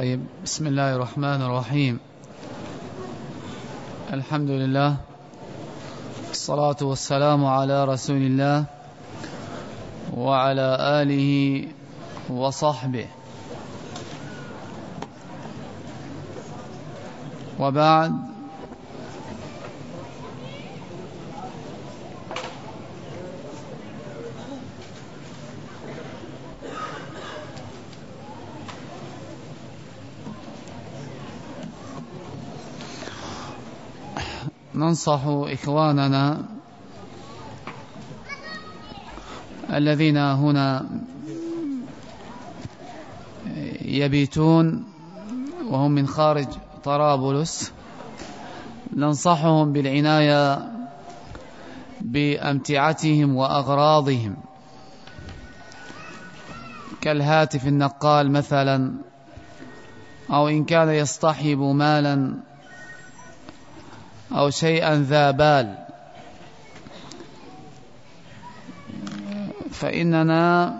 طيب بسم الله الرحمن الرحيم. الحمد لله الصلاة والسلام على رسول الله وعلى آله وصحبه. وبعد ننصح إخواننا الذين هنا يبيتون وهم من خارج طرابلس ننصحهم بالعناية بأمتعتهم وأغراضهم. كالهاتف النقال مثلا أو إن كان يصطحب مالا أو شيئا ذا بال. فإننا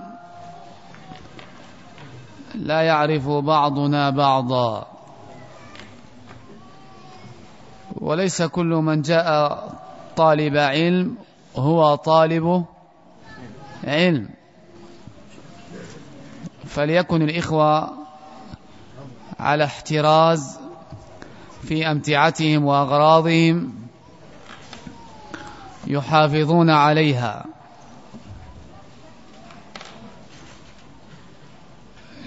لا يعرف بعضنا بعضا. وليس كل من جاء طالب علم هو طالب علم. فليكن الإخوة على احتراز في أمتعتهم وأغراضهم يحافظون عليها.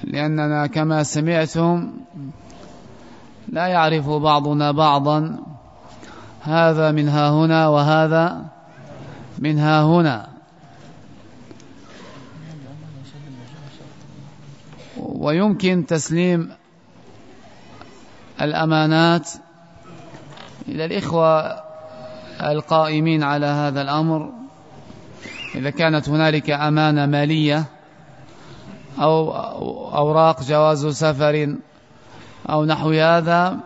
لأننا كما سمعتم لا يعرف بعضنا بعضا هذا من ها هنا وهذا من ها هنا. ويمكن تسليم الأمانات إلى الإخوة القائمين على هذا الأمر. إذا كانت هنالك أمانة مالية أو أوراق جواز سفر أو نحو هذا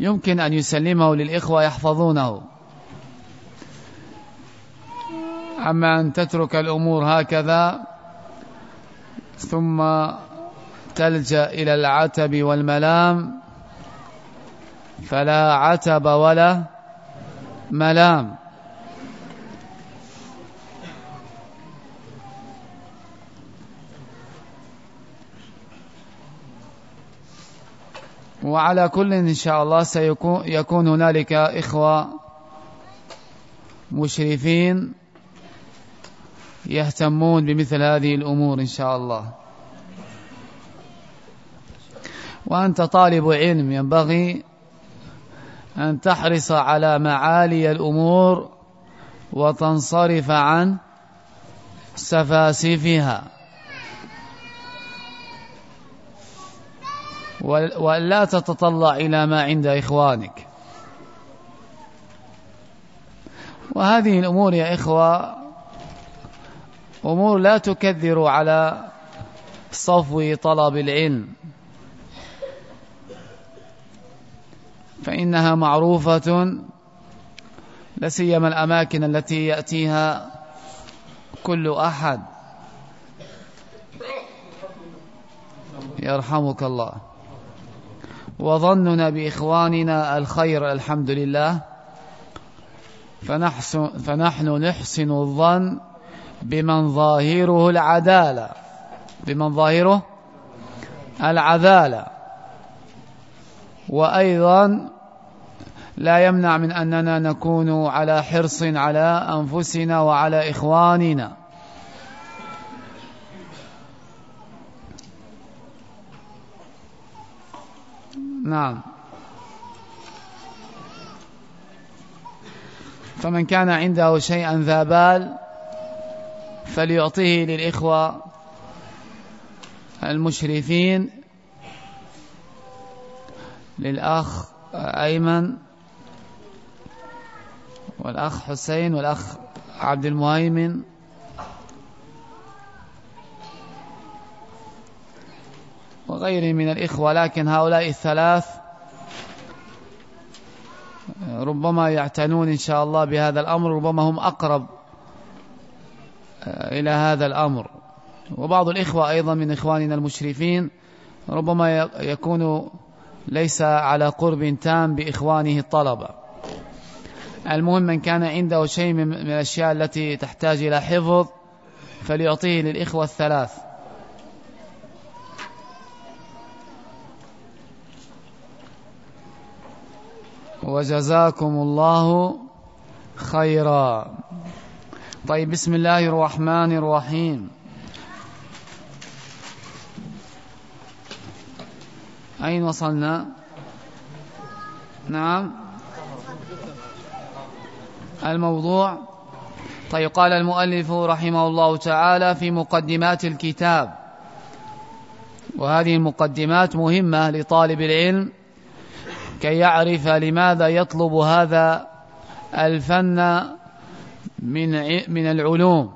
يمكن أن يسلمه للإخوة يحفظونه. أما أن تترك الأمور هكذا ثم تلجأ إلى العتب والملام فلا عتب ولا ملام. وعلى كل إن شاء الله سيكون يكون هنالك إخوة مشرفين يهتمون بمثل هذه الأمور إن شاء الله. وأنت طالب علم ينبغي أن تحرص على معالي الأمور وتنصرف عن سفاسفها. ولا تتطلع إلى ما عند إخوانك. وهذه الأمور يا إخوة أمور لا تكذر على صفو طلب العلم. فإنها معروفة لسيما الأماكن التي يأتيها كل أحد. يرحمك الله. وظننا بإخواننا الخير الحمد لله. فنحسن, فنحن نحسن الظن بمن ظاهره العدالة بمن ظاهره العدالة. وأيضا لا يمنع من أننا نكون على حرص على أنفسنا وعلى إخواننا. نعم. فمن كان عنده شيئا ذا بال فليعطيه للإخوة المشرفين للأخ أيمن والأخ حسين والأخ عبد المهيمن. وغيره من الإخوة لكن هؤلاء الثلاث ربما يعتنون إن شاء الله بهذا الأمر ربما هم أقرب إلى هذا الأمر. وبعض الإخوة أيضا من إخواننا المشرفين ربما يكون ليس على قرب تام بإخوانه الطلبة. المهم من كان عنده شيء من الأشياء التي تحتاج إلى حفظ فليعطيه للإخوة الثلاث. وجزاكم الله خيرا. طيب بسم الله الرحمن الرحيم. أين وصلنا؟ نعم. الموضوع. طيب قال المؤلف رحمه الله تعالى في مقدمات الكتاب. وهذه المقدمات مهمة لطالب العلم كي يعرف لماذا يطلب هذا الفن من من العلوم.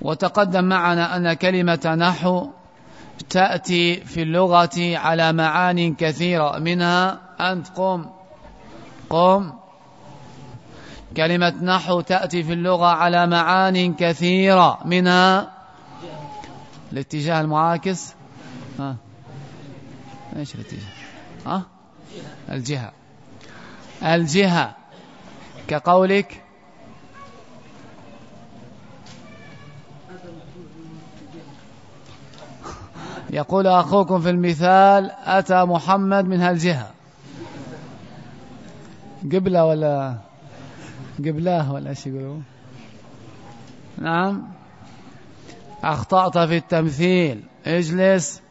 وتقدم معنا أن كلمة نحو تأتي في اللغة على معان كثيرة منها أنت قم. قم. كلمة نحو تأتي في اللغة على معان كثيرة منها الاتجاه المعاكس. ها. إيش الاتجاه؟ ها؟ الجهة. الجهة. كقولك يقول أخوكم في المثال أتى محمد من هالجهة. قبلة ولا قبلاه ولا إيش يقولوا نعم. أخطأت في التمثيل. اجلس.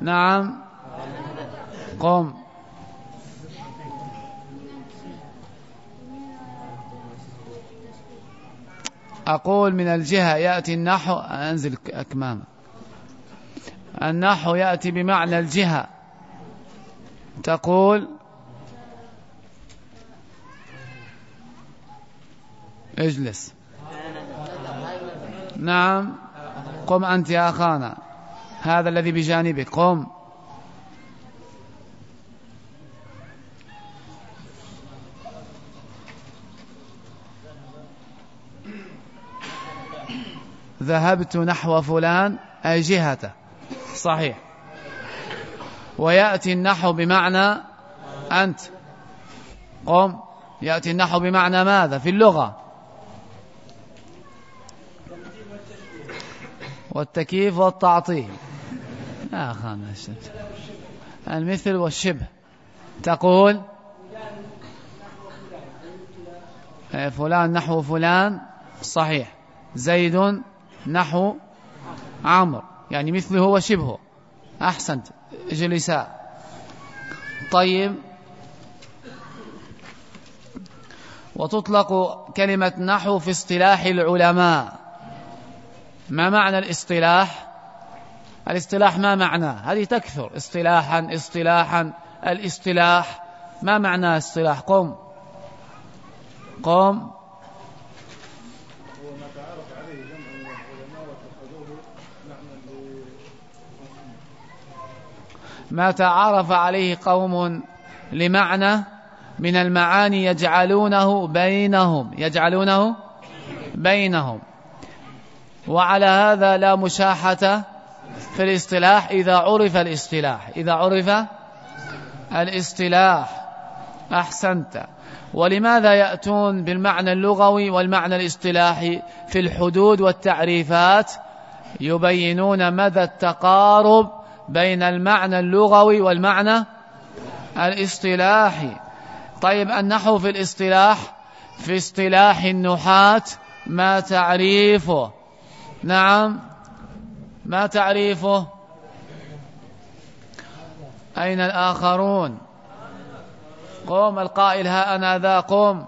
نعم. قم. أقول من الجهة يأتي النحو. أنزل أكماما النحو يأتي بمعنى الجهة. تقول اجلس. نعم. قم أنت يا أخانا. هذا الذي بجانبك. قم. ذهبت نحو فلان. أي جهته صحيح. ويأتي النحو بمعنى أنت. قم. يأتي النحو بمعنى ماذا؟ في اللغة. والتكييف والتعطيل. المثل والشبه. تقول فلان نحو فلان صحيح. زيد نحو عمرو. يعني مثله وشبهه. أحسنت. جلسا طيب. وتطلق كلمة نحو في اصطلاح العلماء. ما معنى الاصطلاح؟ الاصطلاح ما معناه هذه تكثر. اصطلاحا اصطلاحا الاصطلاح. ما معنى اصطلاح قم. قم. ما تعارف عليه قوم لمعنى من المعاني يجعلونه بينهم. يجعلونه بينهم. وعلى هذا لا مشاحة في الاصطلاح إذا عرف الاصطلاح. إذا عرف الاصطلاح. أحسنت. ولماذا يأتون بالمعنى اللغوي والمعنى الاصطلاحي في الحدود والتعريفات؟ يبينون مدى التقارب بين المعنى اللغوي والمعنى الاصطلاحي. طيب النحو في الاصطلاح؟ في اصطلاح النحاة ما تعريفه؟ نعم. ما تعريفه؟ أين الآخرون؟ قوم القائل ها أنا ذا قوم.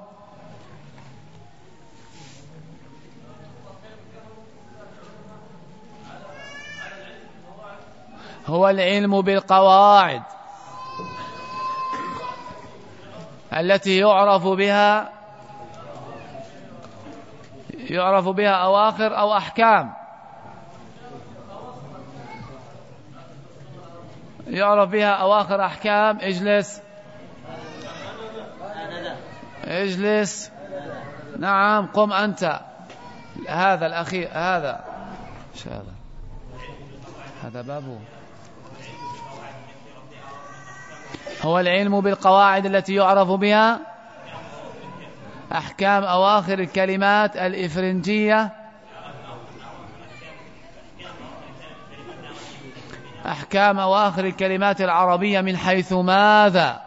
هو العلم بالقواعد التي يعرف بها يعرف بها أواخر أو أحكام. يعرف بها أواخر أحكام. اجلس. اجلس. نعم قم أنت. هذا الأخير هذا. الله. هذا بابه. هو العلم بالقواعد التي يعرف بها أحكام أواخر الكلمات الإفرنجية. أحكام أواخر الكلمات العربية من حيث ماذا؟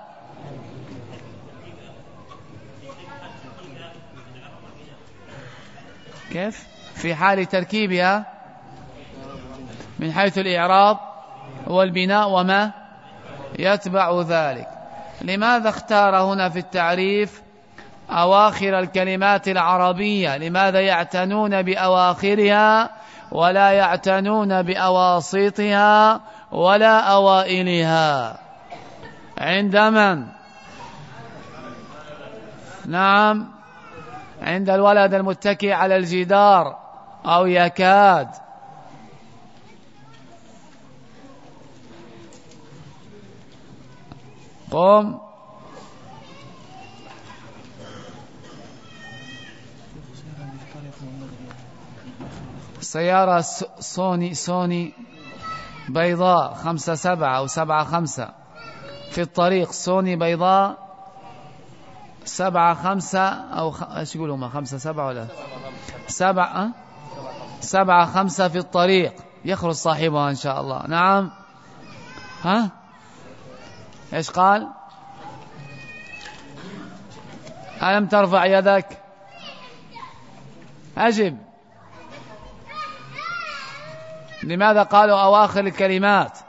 كيف؟ في حال تركيبها. من حيث الإعراب والبناء وما يتبع ذلك. لماذا اختار هنا في التعريف أواخر الكلمات العربية لماذا يعتنون بأواخرها ولا يعتنون بأواسطها ولا أوائلها؟ عند من؟ نعم. عند الولد المتكئ على الجدار أو يكاد. قم. سيارة سوني سوني بيضاء خمسة سبعة أو سبعة خمسة. في الطريق سوني بيضاء سبعة خمسة أو خ... إيش يقولوا هم خمسة سبعة ولا؟ سبعة؟ سبعة خمسة في الطريق. يخرج صاحبها إن شاء الله. نعم. ها؟ إيش قال؟ ألم ترفع يدك؟ أجب. لماذا قالوا أواخر الكلمات؟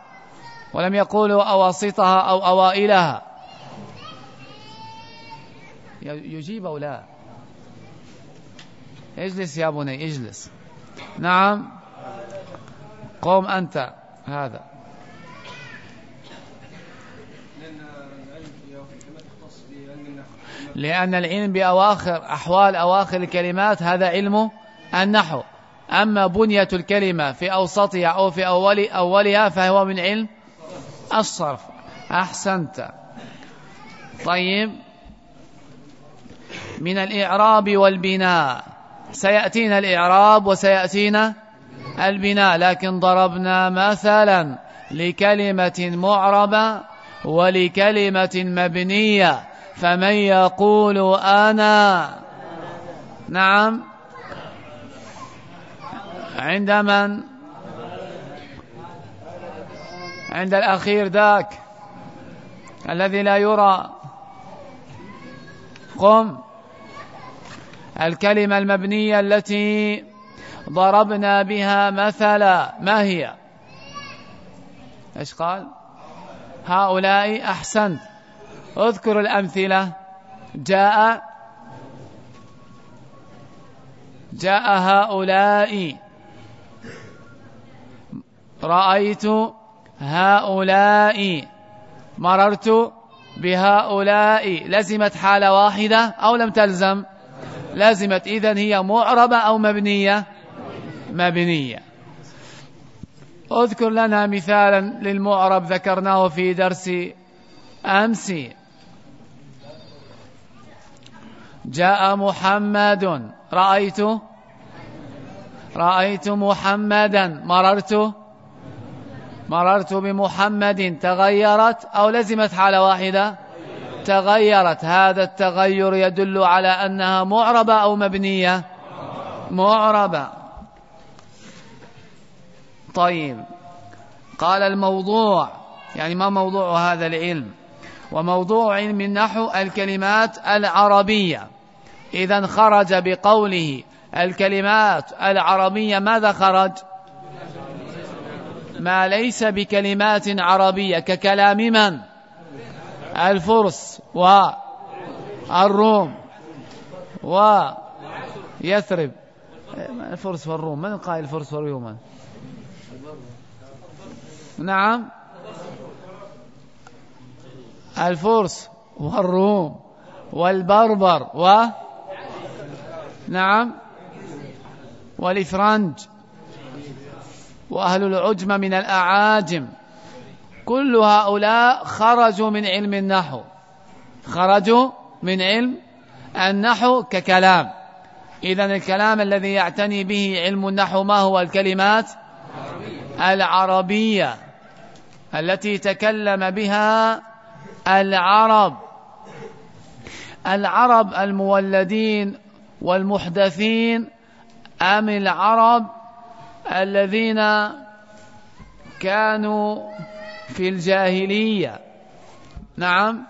ولم يقولوا أواسطها أو أوائلها. يجيب أو لا؟ اجلس يا بني اجلس. نعم. قوم أنت. هذا. لأن العلم بأواخر أحوال أواخر الكلمات هذا علم النحو. أما بنية الكلمة في أوسطها أو في أول أولها فهو من علم الصرف. أحسنت. طيب. من الإعراب والبناء. سيأتينا الإعراب وسيأتينا البناء. لكن ضربنا مثلا لكلمة معربة ولكلمة مبنية. فمن يقول أنا؟ نعم. عند من؟ عند الأخير ذاك الذي لا يرى. قم. الكلمة المبنية التي ضربنا بها مثلا ما هي؟ إيش قال؟ هؤلاء أحسنت. اذكر الأمثلة. جاء جاء هؤلاء. رأيت هؤلاء مررت بهؤلاء. لزمت حالة واحدة أو لم تلزم؟ لازمت إذن هي معربة أو مبنية؟ مبنية. اذكر لنا مثالا للمعرب ذكرناه في درس أمس. جاء محمد. رأيت؟ رأيت محمدا. مررت؟ مررت بمحمد تغيرت أو لزمت حالة واحدة؟ تغيرت. هذا التغير يدل على أنها معربة أو مبنية؟ معربة. طيب. قال الموضوع. يعني ما موضوع هذا العلم؟ وموضوع علم النحو الكلمات العربية. إذا خرج بقوله الكلمات العربية ماذا خرج؟ ما ليس بكلمات عربية ككلام من؟ الفرس والروم ويثرب الفرس والروم من قائل الفرس والروم نعم. الفرس والروم والبربر و؟ نعم. والإفرنج. وأهل العجم من الأعاجم. كل هؤلاء خرجوا من علم النحو. خرجوا من علم النحو ككلام. إذا الكلام الذي يعتني به علم النحو ما هو؟ الكلمات العربية التي تكلم بها العرب. العرب المولدين والمحدثين أم العرب الذين كانوا في الجاهلية. نعم.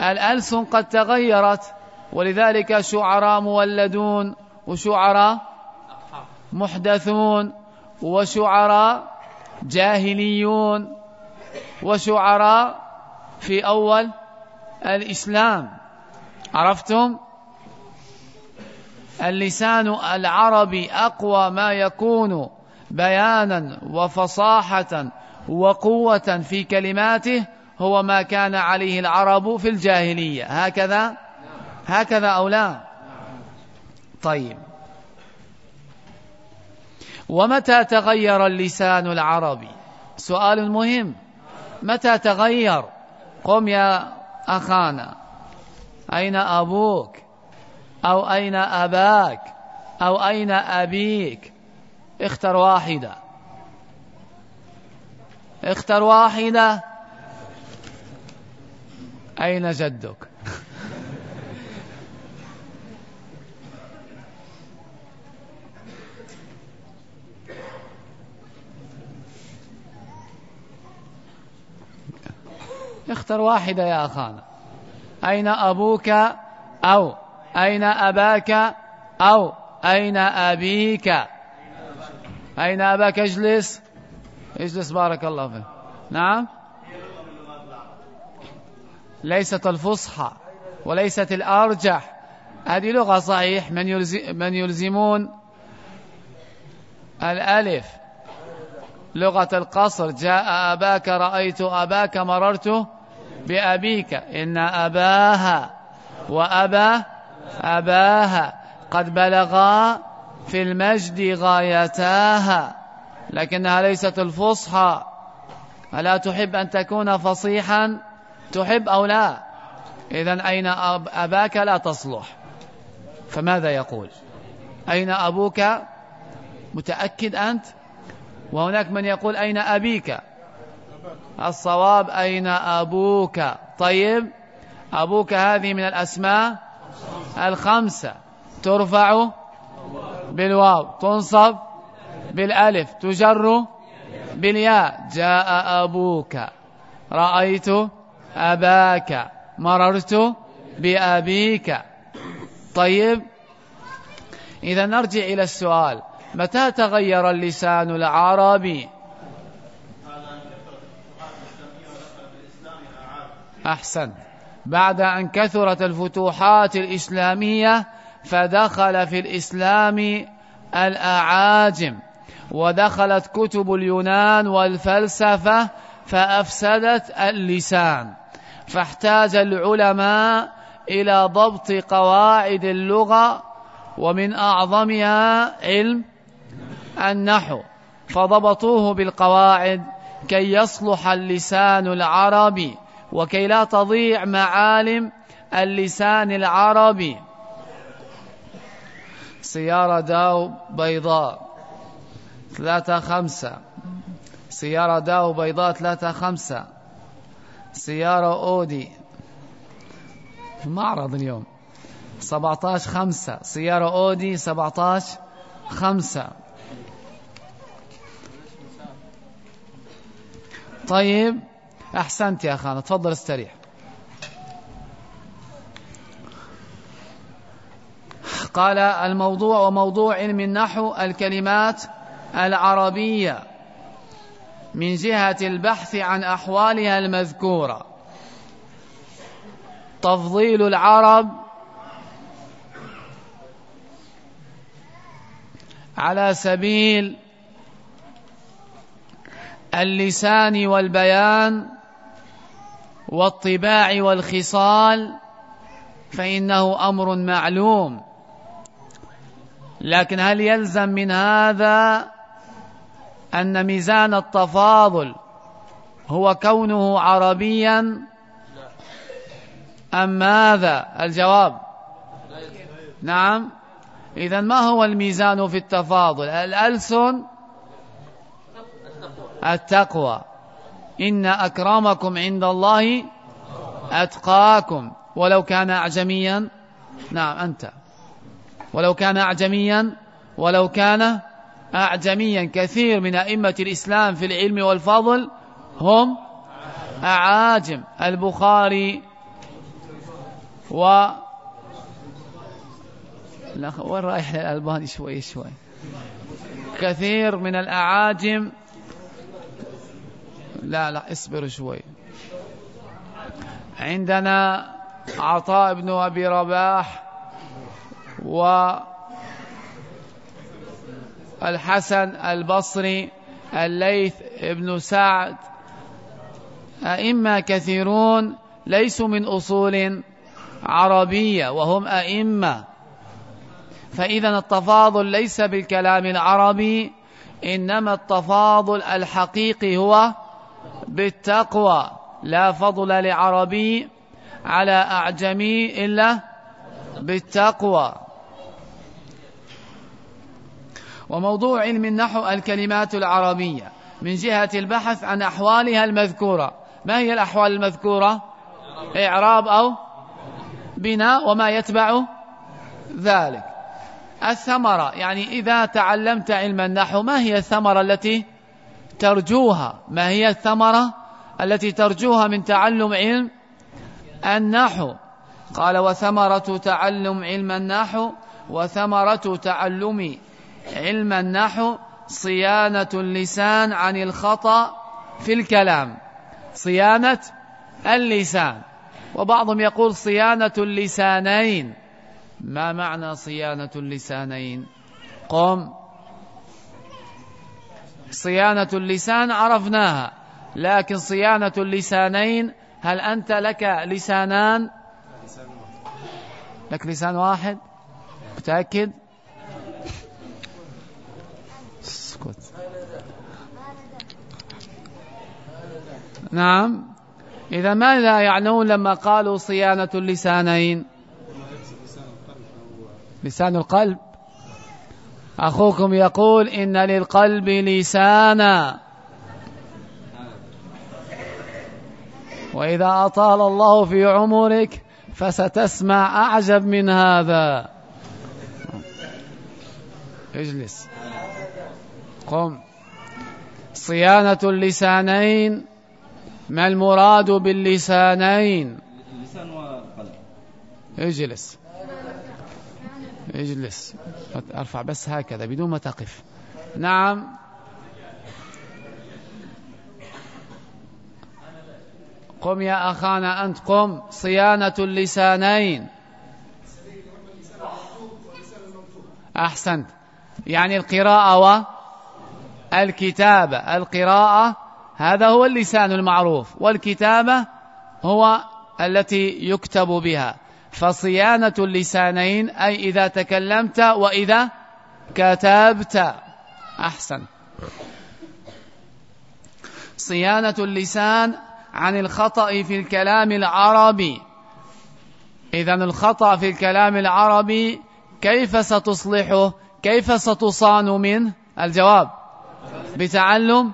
الألسن قد تغيرت ولذلك شعراء مولدون وشعراء محدثون وشعراء جاهليون وشعراء في أول الإسلام. عرفتم؟ اللسان العربي أقوى ما يكون بيانا وفصاحة وقوة في كلماته هو ما كان عليه العرب في الجاهلية. هكذا؟ هكذا أو لا؟ طيب. ومتى تغير اللسان العربي؟ سؤال مهم. متى تغير؟ قم يا أخانا. أين أبوك؟ أو أين أباك؟ أو أين أبيك؟ اختر واحدة. اختر واحدة. أين جدك؟ اختر واحدة يا أخانا. أين أبوك؟ أو أين أباك أو أين أبيك؟ أين أباك؟ اجلس. اجلس بارك الله فيك. نعم. ليست الفصحى وليست الأرجح. هذه لغة صحيح. من, يلزم من يلزمون الألف. لغة القصر. جاء أباك رأيت أباك مررت بأبيك. إن أباها وأبا أباها قد بلغا في المجد غايتاها لكنها ليست الفصحى. ألا تحب أن تكون فصيحا؟ تحب أو لا؟ إذا أين أباك لا تصلح. فماذا يقول؟ أين أبوك؟ متأكد أنت؟ وهناك من يقول أين أبيك؟ الصواب أين أبوك؟ طيب أبوك هذه من الأسماء الخمسة. ترفع بالواو. تنصب بالألف. تجر بالياء. جاء أبوك. رأيت أباك. مررت بأبيك. طيب. إذا نرجع إلى السؤال. متى تغير اللسان العربي؟ أحسن. بعد أن كثرت الفتوحات الإسلامية فدخل في الإسلام الأعاجم ودخلت كتب اليونان والفلسفة فأفسدت اللسان فاحتاج العلماء إلى ضبط قواعد اللغة ومن أعظمها علم النحو فضبطوه بالقواعد كي يصلح اللسان العربي. وكي لا تضيع معالم اللسان العربي. سيارة داو بيضاء ثلاثة خمسة. سيارة داو بيضاء ثلاثة خمسة. سيارة أودي. معرض اليوم. سبعتاش خمسة. سيارة أودي سبعتاش خمسة. طيب أحسنت يا خالد تفضل استريح. قال الموضوع وموضوع علم النحو الكلمات العربية من جهة البحث عن أحوالها المذكورة. تفضيل العرب على سبيل اللسان والبيان والطباع والخصال فإنه أمر معلوم. لكن هل يلزم من هذا أن ميزان التفاضل هو كونه عربيا؟ أم ماذا؟ الجواب. نعم. إذا ما هو الميزان في التفاضل؟ الألسن التقوى. إن أكرمكم عند الله أتقاكم. ولو كان أعجميا نعم أنت. ولو كان أعجميا ولو كان أعجميا. كثير من أئمة الإسلام في العلم والفضل هم أعاجم. البخاري و وين رايح الألباني شوي شوي. كثير من الأعاجم لا لا اصبر شوي. عندنا عطاء بن أبي رباح و الحسن البصري الليث بن سعد. أئمة كثيرون ليسوا من أصول عربية وهم أئمة. فإذا التفاضل ليس بالكلام العربي إنما التفاضل الحقيقي هو بالتقوى لا فضل لعربي على أعجمي إلا بالتقوى. وموضوع علم النحو الكلمات العربية من جهة البحث عن أحوالها المذكورة. ما هي الأحوال المذكورة؟ إعراب أو بناء وما يتبع ذلك. الثمرة يعني إذا تعلمت علم النحو ما هي الثمرة التي ترجوها. ما هي الثمرة التي ترجوها من تعلم علم النحو؟ قال وثمرة تعلم علم النحو وثمرة تعلم علم النحو صيانة اللسان عن الخطأ في الكلام. صيانة اللسان. وبعضهم يقول صيانة اللسانين. ما معنى صيانة اللسانين؟ قم. صيانة اللسان عرفناها. لكن صيانة اللسانين هل أنت لك لسانان؟ لك لسان واحد؟ متأكد؟ اسكت. نعم. إذا ماذا يعنون لما قالوا صيانة اللسانين؟ لسان القلب. أخوكم يقول إن للقلب لسانا. وإذا أطال الله في عمرك فستسمع أعجب من هذا. اجلس. قم. صيانة اللسانين. ما المراد باللسانين؟ اللسان والقلب. اجلس. اجلس. ارفع بس هكذا بدون ما تقف. نعم. قم يا أخانا أنت قم. صيانة اللسانين. أحسنت. يعني القراءة والكتابة القراءة هذا هو اللسان المعروف. والكتابة هو التي يكتب بها. فصيانة اللسانين أي إذا تكلمت وإذا كتبت. أحسن. صيانة اللسان عن الخطأ في الكلام العربي. إذا الخطأ في الكلام العربي كيف ستصلحه؟ كيف ستصان منه الجواب. بتعلم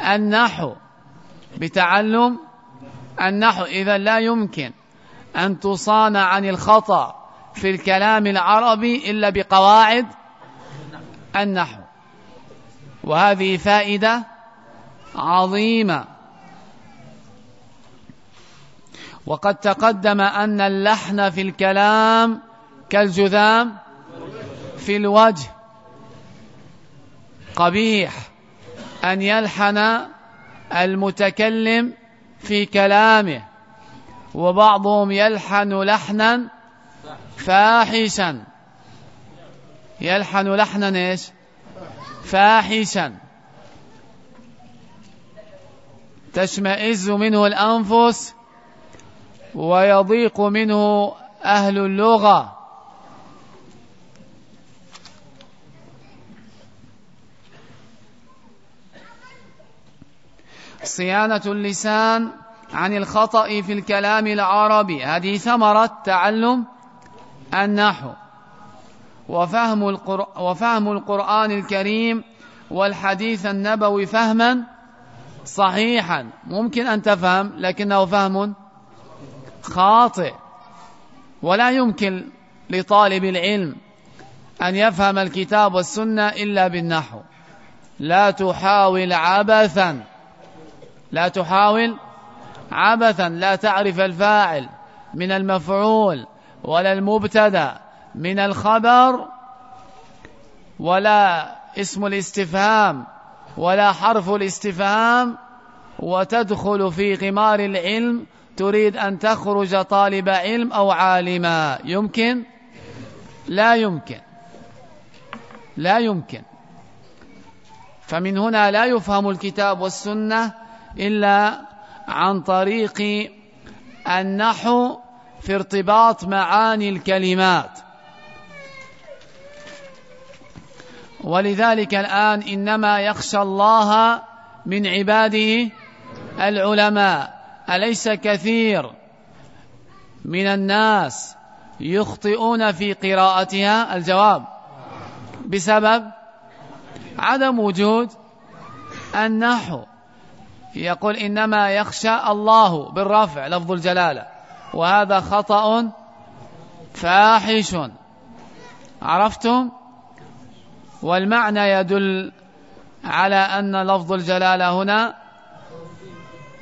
النحو. بتعلم النحو. إذا لا يمكن. أن تصان عن الخطأ في الكلام العربي إلا بقواعد النحو. وهذه فائدة عظيمة. وقد تقدم أن اللحن في الكلام كالجذام في الوجه. قبيح أن يلحن المتكلم في كلامه. وبعضهم يلحن لحنا فاحشا. يلحن لحنا إيش؟ فاحشا. تشمئز منه الأنفس ويضيق منه أهل اللغة. صيانة اللسان عن الخطأ في الكلام العربي. هذه ثمرة تعلم النحو وفهم, القر... وفهم القرآن الكريم والحديث النبوي فهما صحيحا. ممكن أن تفهم لكنه فهم خاطئ. ولا يمكن لطالب العلم أن يفهم الكتاب والسنة إلا بالنحو. لا تحاول عبثا. لا تحاول عبثا لا تعرف الفاعل من المفعول ولا المبتدأ من الخبر ولا اسم الاستفهام ولا حرف الاستفهام. وتدخل في غمار العلم تريد أن تخرج طالب علم أو عالما يمكن؟ لا يمكن. لا يمكن. فمن هنا لا يفهم الكتاب والسنة إلا عن طريق النحو في ارتباط معاني الكلمات. ولذلك الآن إنما يخشى الله من عباده العلماء. أليس كثير من الناس يخطئون في قراءتها؟ الجواب. بسبب عدم وجود النحو. يقول إنما يخشى الله بالرفع لفظ الجلالة. وهذا خطأ فاحش. عرفتم؟ والمعنى يدل على أن لفظ الجلالة هنا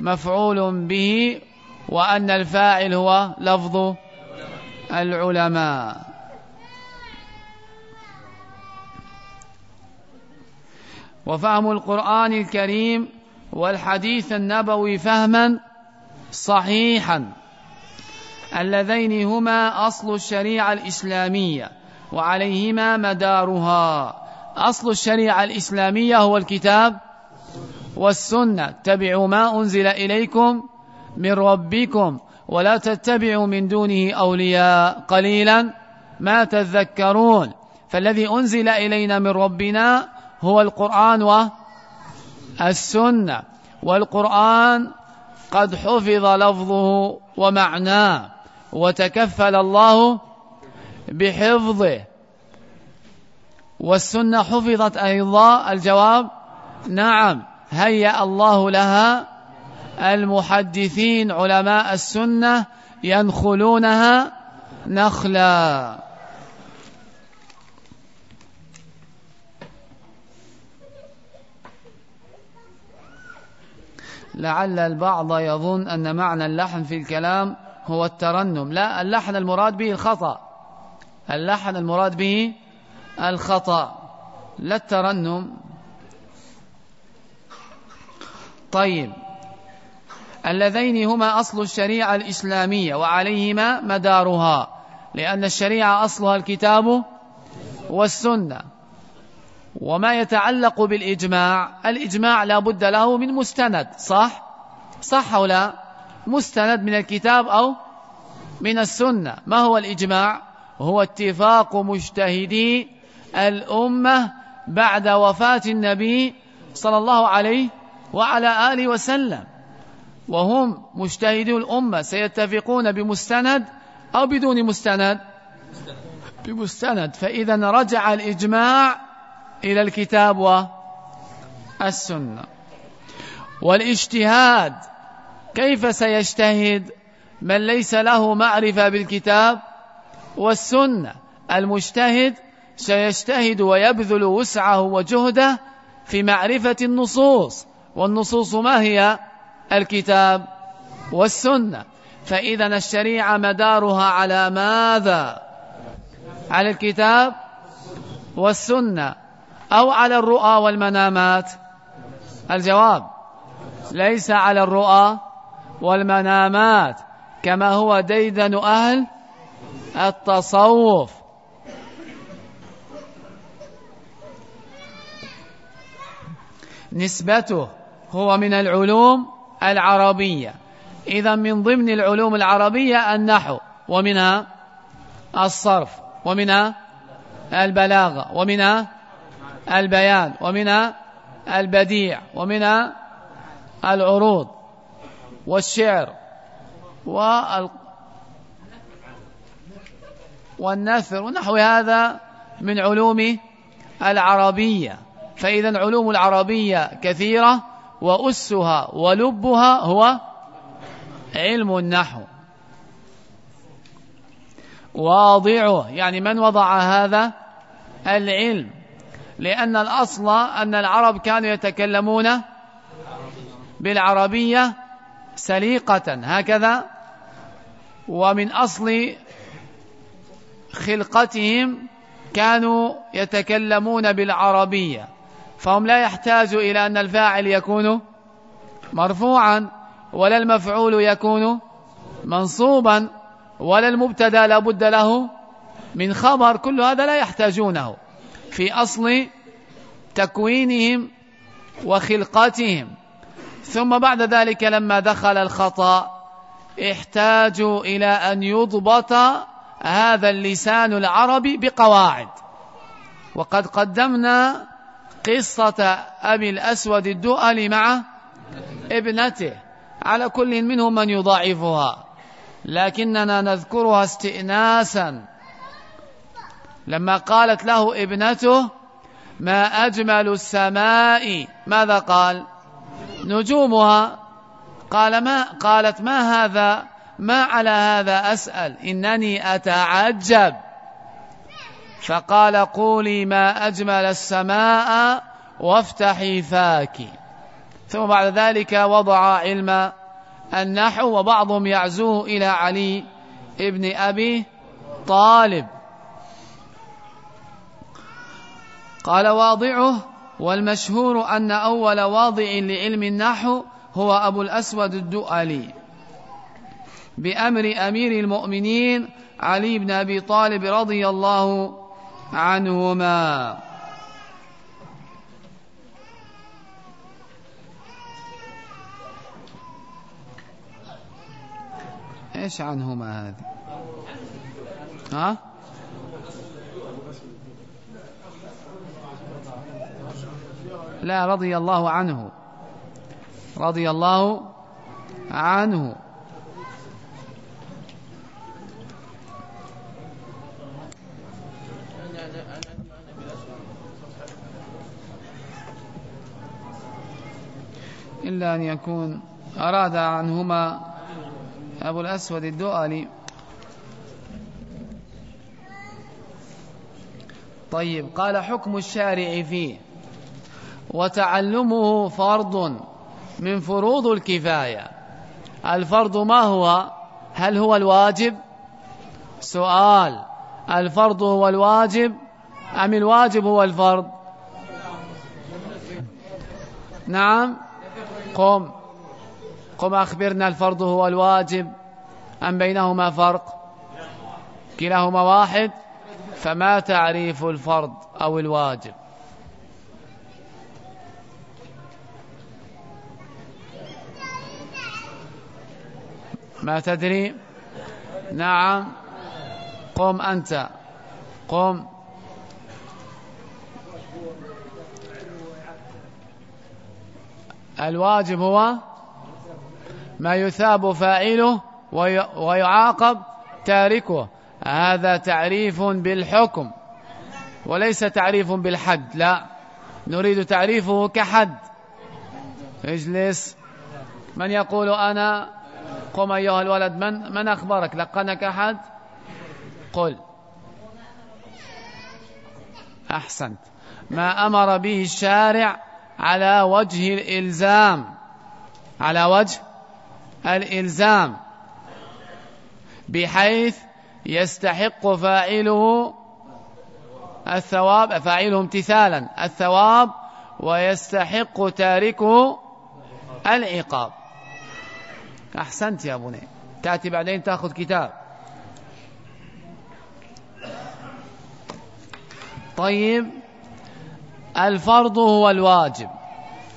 مفعول به وأن الفاعل هو لفظ العلماء. وفهم القرآن الكريم والحديث النبوي فهما صحيحا. اللذين هما أصل الشريعة الإسلامية وعليهما مدارها. أصل الشريعة الإسلامية هو الكتاب والسنة. اتبعوا ما أنزل إليكم من ربكم ولا تتبعوا من دونه أولياء. قليلا ما تذكرون. فالذي أنزل إلينا من ربنا هو القرآن والسنة والقرآن قد حفظ لفظه ومعناه وتكفل الله بحفظه. والسنة حفظت أيضا الجواب نعم هيأ الله لها المحدثين علماء السنة ينخلونها نخلا. لعل البعض يظن أن معنى اللحن في الكلام هو الترنم. لا اللحن المراد به الخطأ. اللحن المراد به الخطأ لا الترنم. طيب اللذين هما أصل الشريعة الإسلامية وعليهما مدارها لأن الشريعة أصلها الكتاب والسنة. وما يتعلق بالإجماع الإجماع لا بد له من مستند صح؟ صح أو لا؟ مستند من الكتاب أو من السنة ما هو الإجماع؟ هو اتفاق مجتهدي الأمة بعد وفاة النبي صلى الله عليه وعلى آله وسلم وهم مجتهدو الأمة سيتفقون بمستند أو بدون مستند بمستند فإذا رجع الإجماع إلى الكتاب والسنة. والاجتهاد كيف سيجتهد؟ من ليس له معرفة بالكتاب والسنة. المجتهد سيجتهد ويبذل وسعه وجهده في معرفة النصوص. والنصوص ما هي؟ الكتاب والسنة. فإذا الشريعة مدارها على ماذا؟ على الكتاب والسنة. أو على الرؤى والمنامات. الجواب. ليس على الرؤى والمنامات كما هو ديدن أهل التصوف. نسبته هو من العلوم العربية. إذا من ضمن العلوم العربية النحو ومنها الصرف ومنها البلاغة ومنها البيان ومنها البديع ومنها العروض والشعر وال والنثر ونحو هذا من علوم العربية. فإذا علوم العربية كثيرة وأسها ولبها هو علم النحو. واضعه يعني من وضع هذا العلم؟ لأن الأصل أن العرب كانوا يتكلمون بالعربية سليقة هكذا؟ ومن أصل خلقتهم كانوا يتكلمون بالعربية فهم لا يحتاج إلى أن الفاعل يكون مرفوعا ولا المفعول يكون منصوبا ولا المبتدأ لا بد له من خبر كل هذا لا يحتاجونه. في أصل تكوينهم وخلقتهم. ثم بعد ذلك لما دخل الخطأ احتاجوا إلى أن يضبط هذا اللسان العربي بقواعد. وقد قدمنا قصة أبي الأسود الدؤل مع ابنته. على كل منهم من يضاعفها. لكننا نذكرها استئناسا. لما قالت له ابنته ما أجمل السماء؟ ماذا قال؟ نجومها. قال ما قالت ما هذا؟ ما على هذا أسأل؟ إنني أتعجب. فقال قولي ما أجمل السماء وافتحي فاك ثم بعد ذلك وضع علم النحو وبعضهم يعزوه إلى علي ابن أبي طالب. قال واضعه والمشهور أن أول واضع لعلم النحو هو أبو الأسود الدؤلي. بأمر أمير المؤمنين علي بن أبي طالب رضي الله عنهما. إيش عنهما هذه؟ ها؟ لا رضي الله عنه. رضي الله عنه. إلا أن يكون أراد عنهما أبو الأسود الدؤلي. طيب قال حكم الشارع فيه. وتعلمه فرض من فروض الكفاية. الفرض ما هو؟ هل هو الواجب؟ سؤال. الفرض هو الواجب أم الواجب هو الفرض؟ نعم. قم. قم أخبرنا الفرض هو الواجب أم بينهما فرق؟ كلاهما واحد. فما تعريف الفرض أو الواجب؟ ما تدري؟ نعم. قم أنت. قم. الواجب هو ما يثاب فاعله ويعاقب تاركه. هذا تعريف بالحكم وليس تعريف بالحد. لا. نريد تعريفه كحد. اجلس. من يقول أنا؟ قم أيها الولد من من أخبرك لقنك أحد؟ قل. أحسنت. ما أمر به الشارع على وجه الإلزام. على وجه الإلزام. بحيث يستحق فاعله الثواب فاعله امتثالا الثواب ويستحق تاركه العقاب. أحسنت يا بني تأتي بعدين تأخذ كتاب. طيب الفرض هو الواجب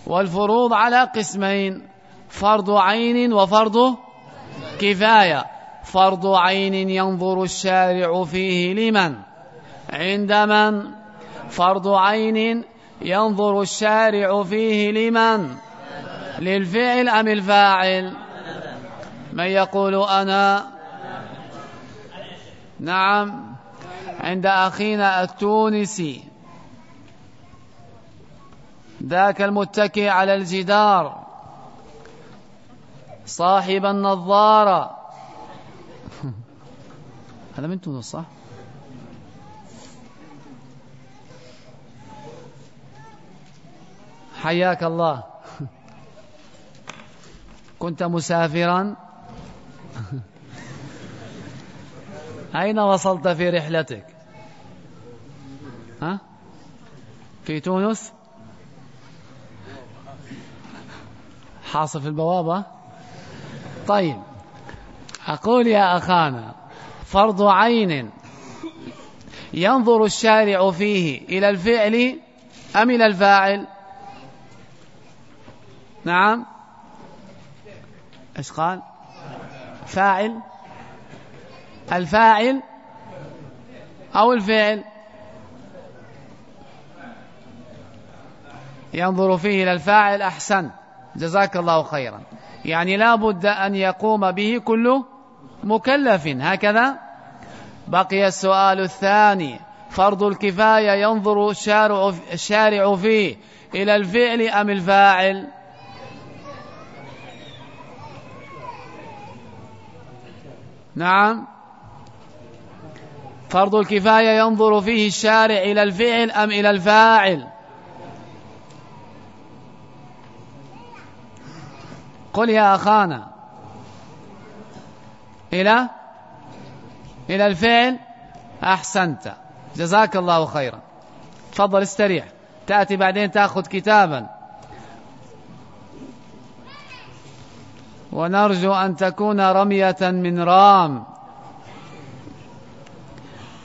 والفروض على قسمين فرض عين وفرض كفاية. فرض عين ينظر الشارع فيه لمن؟ عند من؟ فرض عين ينظر الشارع فيه لمن؟ للفعل أم الفاعل؟ من يقول أنا؟ نعم. عند أخينا التونسي. ذاك المتكئ على الجدار. صاحب النظارة. هذا من تونس صح؟ حياك الله. كنت مسافرا؟ أين وصلت في رحلتك؟ ها؟ في تونس؟ حاصل في البوابة؟ طيب أقول يا أخانا فرض عين ينظر الشارع فيه إلى الفعل أم إلى الفاعل؟ نعم. إيش قال؟ فاعل؟ الفاعل أو الفعل؟ ينظر فيه إلى الفاعل أحسن. جزاك الله خيرا. يعني لا بد أن يقوم به كل مكلف. هكذا؟ بقي السؤال الثاني. فرض الكفاية ينظر الشارع, فيه إلى الفعل أم الفاعل؟ نعم. فرض الكفاية ينظر فيه الشارع إلى الفعل أم إلى الفاعل؟ قل يا أخانا. إلى؟ إلى الفعل؟ أحسنت. جزاك الله خيرا. تفضل استريح. تأتي بعدين تأخذ كتابا. ونرجو أن تكون رمية من رام.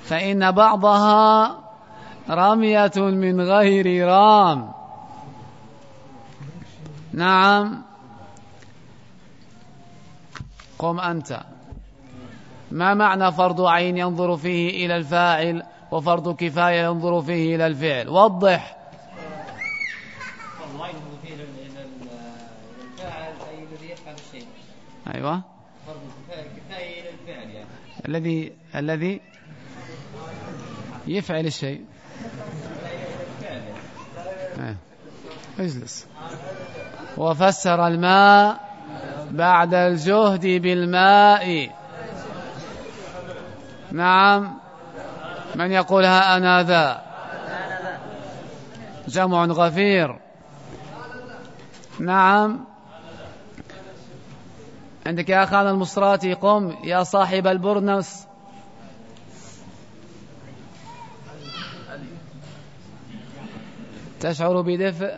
فإن بعضها رمية من غير رام. نعم. قم أنت. ما معنى فرض عين ينظر فيه إلى الفاعل وفرض كفاية ينظر فيه إلى الفعل؟ وضح. أيوة. الذي الذي يفعل الشيء. آه. اجلس. وفسر الماء بعد الجهد بالماء. نعم. من يقولها أنا ذا؟ جمع غفير. نعم. عندك يا خان المصراتي قم يا صاحب البرنس. تشعر بدفء؟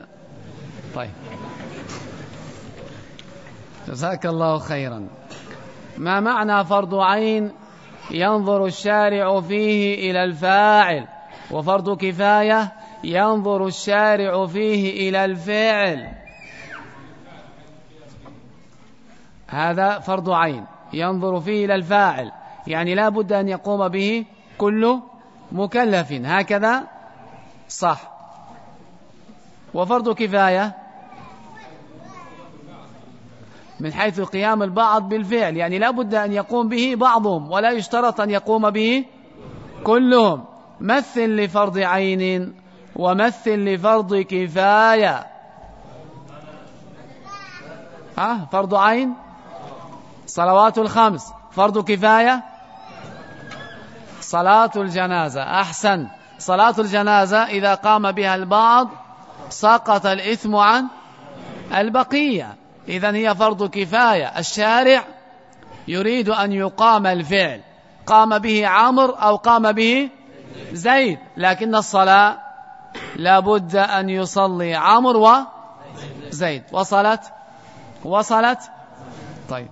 طيب. جزاك الله خيرا. ما معنى فرض عين ينظر الشارع فيه إلى الفاعل؟ وفرض كفاية ينظر الشارع فيه إلى الفعل. هذا فرض عين ينظر فيه إلى الفاعل يعني لا بد أن يقوم به كل مكلف. هكذا صح. وفرض كفاية من حيث قيام البعض بالفعل يعني لا بد أن يقوم به بعضهم ولا يشترط أن يقوم به كلهم. مثل لفرض عين ومثل لفرض كفاية. ها فرض عين؟ صلوات الخمس فرض كفاية؟ صلاة الجنازة أحسن. صلاة الجنازة إذا قام بها البعض سقط الإثم عن البقية. إذا هي فرض كفاية. الشارع يريد أن يقام الفعل. قام به عمر أو قام به زيد. لكن الصلاة لابد أن يصلي عمر وزيد. وصلت؟ وصلت؟ طيب.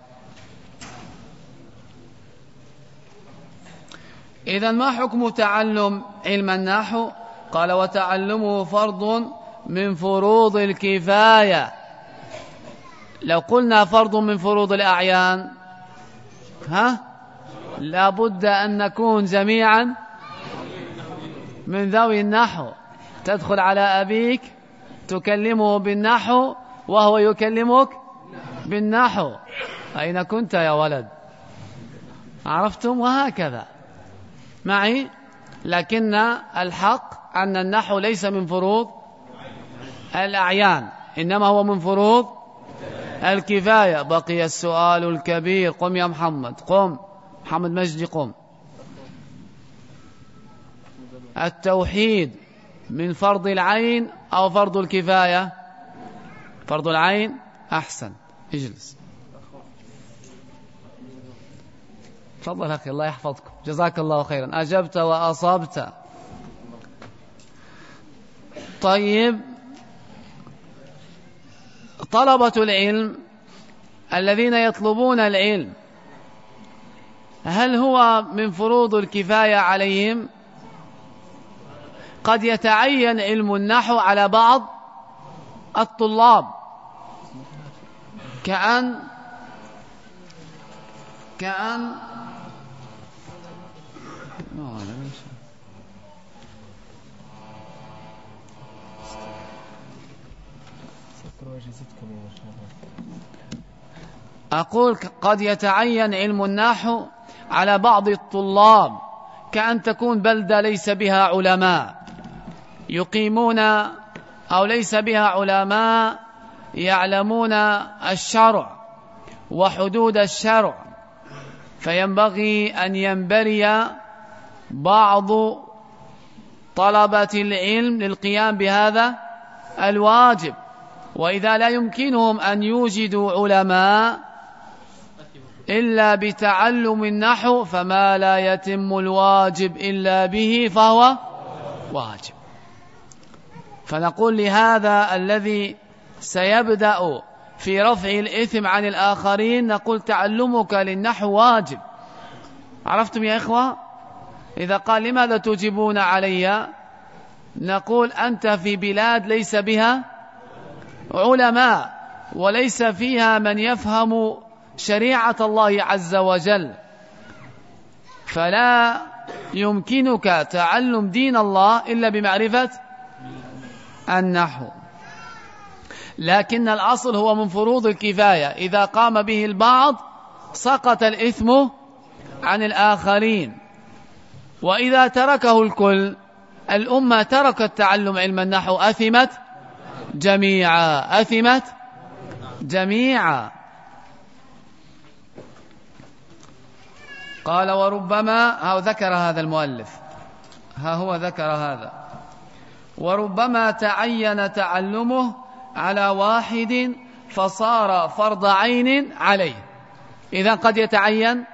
إذا ما حكم تعلم علم النحو؟ قال وتعلمه فرض من فروض الكفاية. لو قلنا فرض من فروض الأعيان ها؟ لابد أن نكون جميعا من ذوي النحو. تدخل على أبيك تكلمه بالنحو وهو يكلمك بالنحو. أين كنت يا ولد؟ عرفتم؟ وهكذا. معي لكن الحق أن النحو ليس من فروض الأعيان إنما هو من فروض الكفاية. بقي السؤال الكبير. قم يا محمد قم. محمد مجدي قم. التوحيد من فرض العين أو فرض الكفاية؟ فرض العين أحسن. اجلس. تفضل أخي الله يحفظكم جزاك الله خيرا. أجبت وأصبت. طيب. طلبة العلم الذين يطلبون العلم هل هو من فروض الكفاية عليهم؟ قد يتعين علم النحو على بعض الطلاب. كأن كأن أقول قد يتعين علم النحو على بعض الطلاب كأن تكون بلدة ليس بها علماء. يقيمون أو ليس بها علماء يعلمون الشرع وحدود الشرع. فينبغي أن ينبري بعض طلبة العلم للقيام بهذا الواجب. وإذا لا يمكنهم أن يوجدوا علماء إلا بتعلم النحو فما لا يتم الواجب إلا به فهو واجب. فنقول لهذا الذي سيبدأ في رفع الإثم عن الآخرين نقول تعلمك للنحو واجب. عرفتم يا إخوة؟ إذا قال لماذا تجيبون علي؟ نقول أنت في بلاد ليس بها علماء وليس فيها من يفهم شريعة الله عز وجل. فلا يمكنك تعلم دين الله إلا بمعرفة النحو. لكن الأصل هو من فروض الكفاية. إذا قام به البعض سقط الإثم عن الآخرين. وإذا تركه الكل الأمة تركت تعلم علم النحو أثمت جميعا أثمت جميعا. قال وربما ها ذكر هذا المؤلف. ها هو ذكر هذا. وربما تعين تعلمه على واحد فصار فرض عين عليه. إذا قد يتعين؟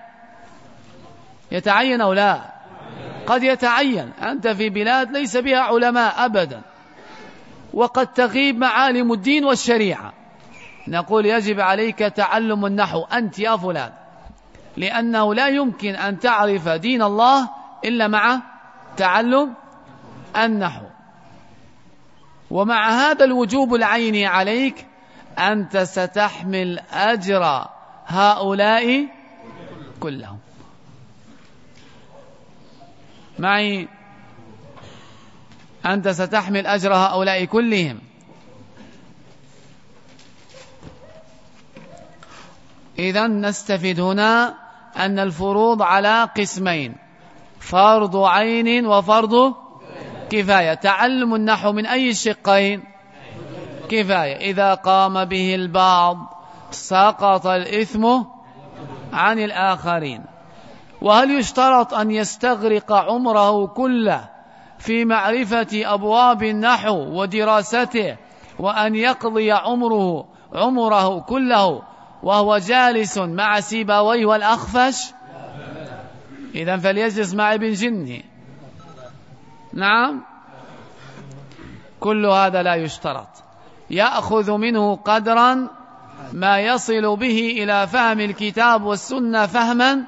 يتعين أو لا؟ قد يتعين. أنت في بلاد ليس بها علماء أبدا. وقد تغيب معالم الدين والشريعة. نقول يجب عليك تعلم النحو. أنت يا فلان. لأنه لا يمكن أن تعرف دين الله إلا مع تعلم النحو ومع هذا الوجوب العيني عليك أنت ستحمل أجر هؤلاء كلهم. معي أنت ستحمل أجر هؤلاء كلهم. إذا نستفيد هنا أن الفروض على قسمين فرض عين وفرض كفاية. تعلم النحو من أي الشقين كفاية. إذا قام به البعض سقط الإثم عن الآخرين. وهل يشترط أن يستغرق عمره كله في معرفة أبواب النحو ودراسته وأن يقضي عمره عمره كله وهو جالس مع سيباويه والأخفش. إذا فليجلس مع ابن جني. نعم. كل هذا لا يشترط. يأخذ منه قدرا ما يصل به إلى فهم الكتاب والسنة فهما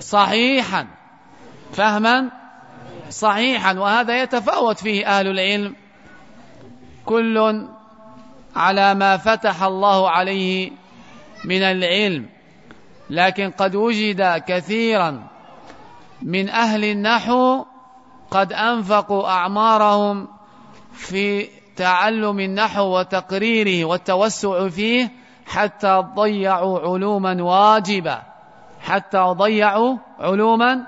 صحيحا. فهما صحيحا. وهذا يتفاوت فيه أهل العلم. كل على ما فتح الله عليه من العلم لكن قد وجد كثيرا من أهل النحو قد أنفقوا أعمارهم في تعلم النحو وتقريره والتوسع فيه حتى ضيعوا علوما واجبة حتى ضيعوا علوما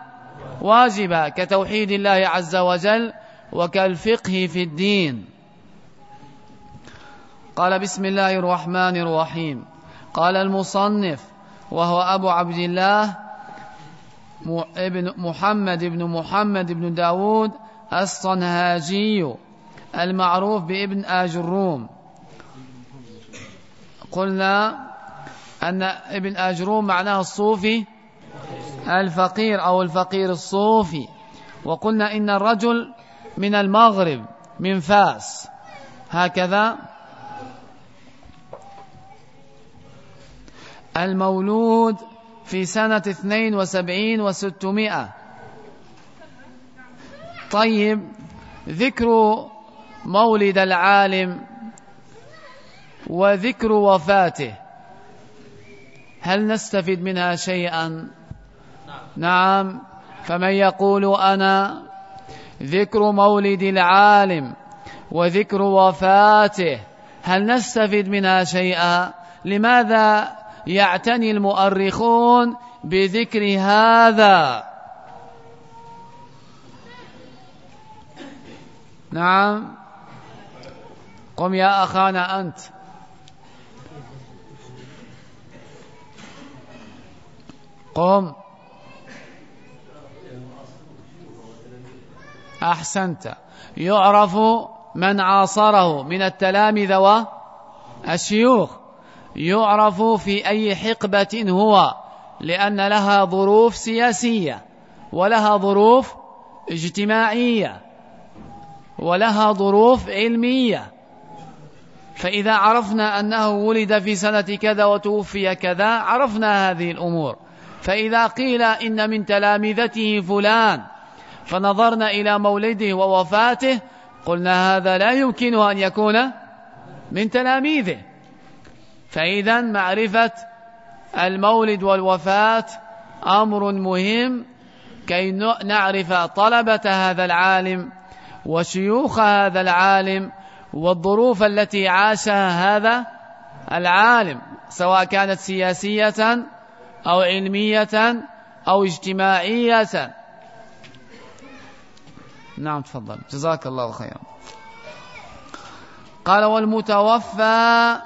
واجبة كتوحيد الله عز وجل وكالفقه في الدين. قال بسم الله الرحمن الرحيم. قال المصنف وهو أبو عبد الله ابن محمد بن محمد بن داود الصنهاجي المعروف بابن آجروم قلنا أن ابن آجروم معناه الصوفي الفقير أو الفقير الصوفي. وقلنا إن الرجل من المغرب من فاس. هكذا المولود في سنة اثنين وسبعين وستمائة. طيب ذكر مولد العالم وذكر وفاته. هل نستفيد منها شيئا؟ نعم. فمن يقول أنا ذكر مولد العالم وذكر وفاته هل نستفيد منها شيئا؟ لماذا يعتني المؤرخون بذكر هذا. نعم. قم يا أخانا أنت. قم. أحسنت. يعرف من عاصره. من التلامذة والشيوخ يعرف في أي حقبة هو لأن لها ظروف سياسية ولها ظروف اجتماعية ولها ظروف علمية. فإذا عرفنا أنه ولد في سنة كذا وتوفي كذا عرفنا هذه الأمور. فإذا قيل إن من تلامذته فلان فنظرنا إلى مولده ووفاته قلنا هذا لا يمكن أن يكون من تلاميذه. فإذا معرفة المولد والوفاة أمر مهم كي نعرف طلبة هذا العالم وشيوخ هذا العالم والظروف التي عاشها هذا العالم سواء كانت سياسية أو علمية أو اجتماعية. نعم تفضل. جزاك الله خيرا. قال والمتوفى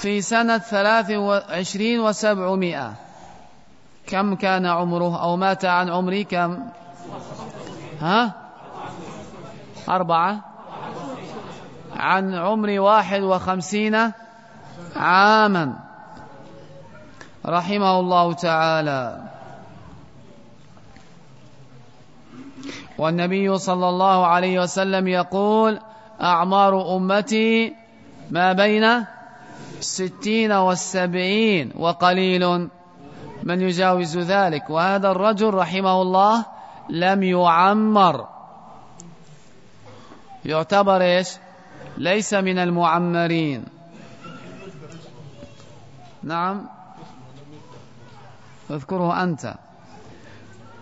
في سنة ثلاث وعشرين وسبعمائة. كم كان عمره؟ أو مات عن عمري كم؟ ها؟ أربعة. عن عمر واحد وخمسين عاما. رحمه الله تعالى. والنبي صلى الله عليه وسلم يقول أعمار أمتي ما بين الستين والسبعين وقليل من يجاوز ذلك. وهذا الرجل رحمه الله لم يعمر. يعتبر إيش؟ ليس من المعمرين. نعم. اذكره أنت.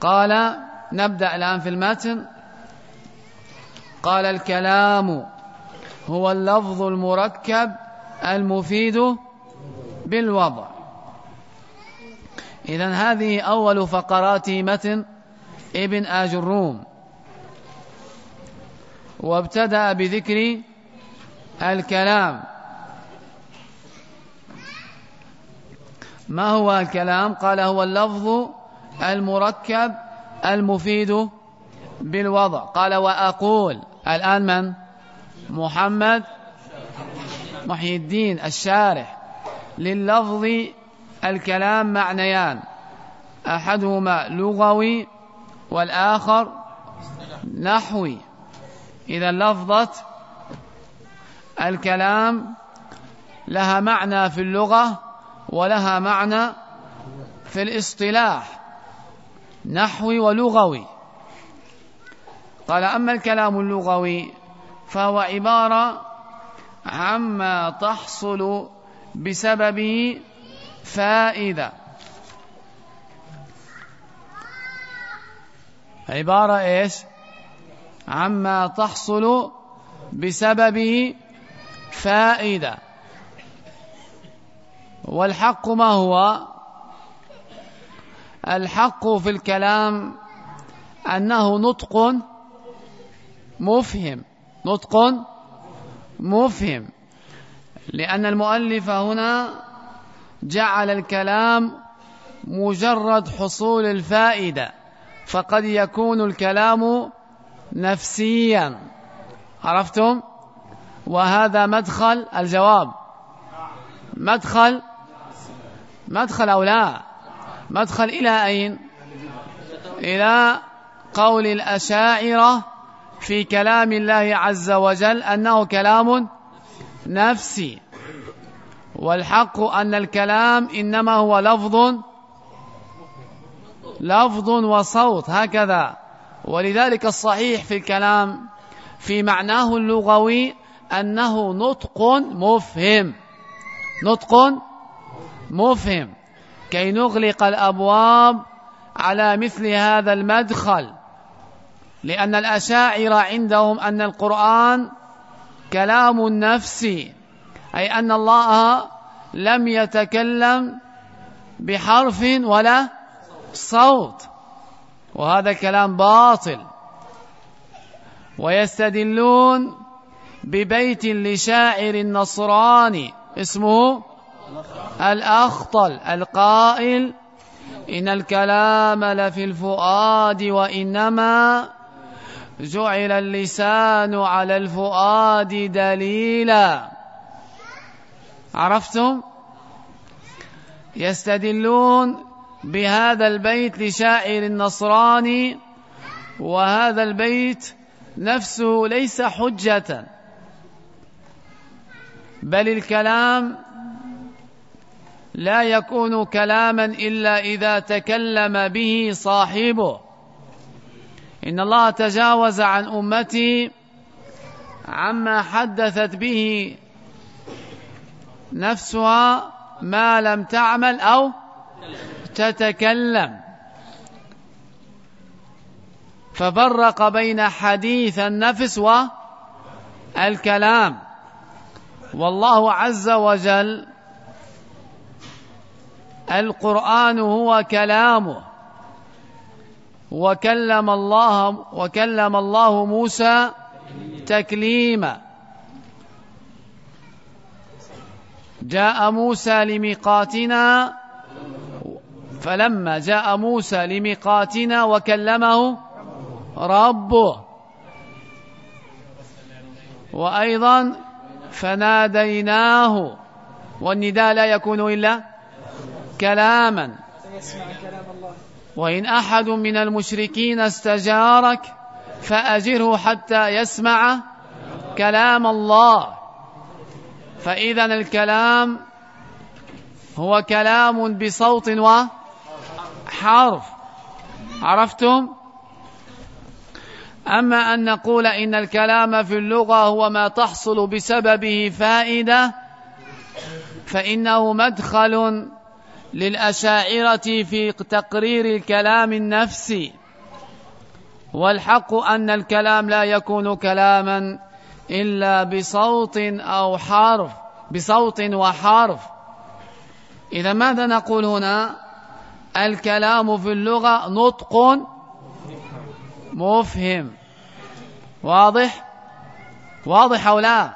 قال نبدأ الآن في المتن. قال الكلام هو اللفظ المركب المفيد بالوضع. إذا هذه أول فقرات متن ابن آجروم. وابتدأ بذكر الكلام. ما هو الكلام؟ قال هو اللفظ المركب المفيد بالوضع. قال وأقول الآن من؟ محمد محي الدين الشارح لللفظ الكلام معنيان. أحدهما لغوي والآخر نحوي. إذا لفظة الكلام لها معنى في اللغة ولها معنى في الاصطلاح. نحوي ولغوي. قال أما الكلام اللغوي فهو عبارة عما تحصل بسببه فائدة. عبارة إيش؟ عما تحصل بسببه فائدة. والحق ما هو؟ الحق في الكلام أنه نطق مفهم. نطق مفهم. لأن المؤلف هنا جعل الكلام مجرد حصول الفائدة فقد يكون الكلام نفسيا. عرفتم؟ وهذا مدخل الجواب. مدخل مدخل أو لا؟ مدخل إلى أين؟ إلى قول الأشاعرة في كلام الله عز وجل أنه كلام نفسي. والحق أن الكلام إنما هو لفظ لفظ وصوت هكذا. ولذلك الصحيح في الكلام في معناه اللغوي أنه نطق مفهم. نطق مفهم. كي نغلق الأبواب على مثل هذا المدخل. لأن الأشاعر عندهم أن القرآن كلام نفسي أي أن الله لم يتكلم بحرف ولا صوت وهذا كلام باطل. ويستدلون ببيت لشاعر نصراني اسمه الأخطل القائل إن الكلام لفي الفؤاد وإنما جعل اللسان على الفؤاد دليلا. عرفتم؟ يستدلون بهذا البيت لشاعر النصراني وهذا البيت نفسه ليس حجة. بل الكلام لا يكون كلاما إلا إذا تكلم به صاحبه. إن الله تجاوز عن أمتي عما حدثت به نفسها ما لم تعمل أو تتكلم. ففرق بين حديث النفس والكلام. والله عز وجل القرآن هو كلامه. وكلم الله وكلم الله موسى تكليما. جاء موسى لميقاتنا فلما جاء موسى لميقاتنا وكلمه ربه. وأيضا فناديناه والنداء لا يكون إلا كلاما. وإن أحد من المشركين استجارك فأجره حتى يسمع كلام الله. فإذا الكلام هو كلام بصوت وحرف. عرفتم؟ أما أن نقول إن الكلام في اللغة هو ما تحصل بسببه فائدة فإنه مدخل للأشاعرة في تقرير الكلام النفسي. والحق أن الكلام لا يكون كلاما إلا بصوت أو حرف بصوت وحرف. إذا ماذا نقول هنا؟ الكلام في اللغة نطق مفهم. واضح؟ واضح أو لا؟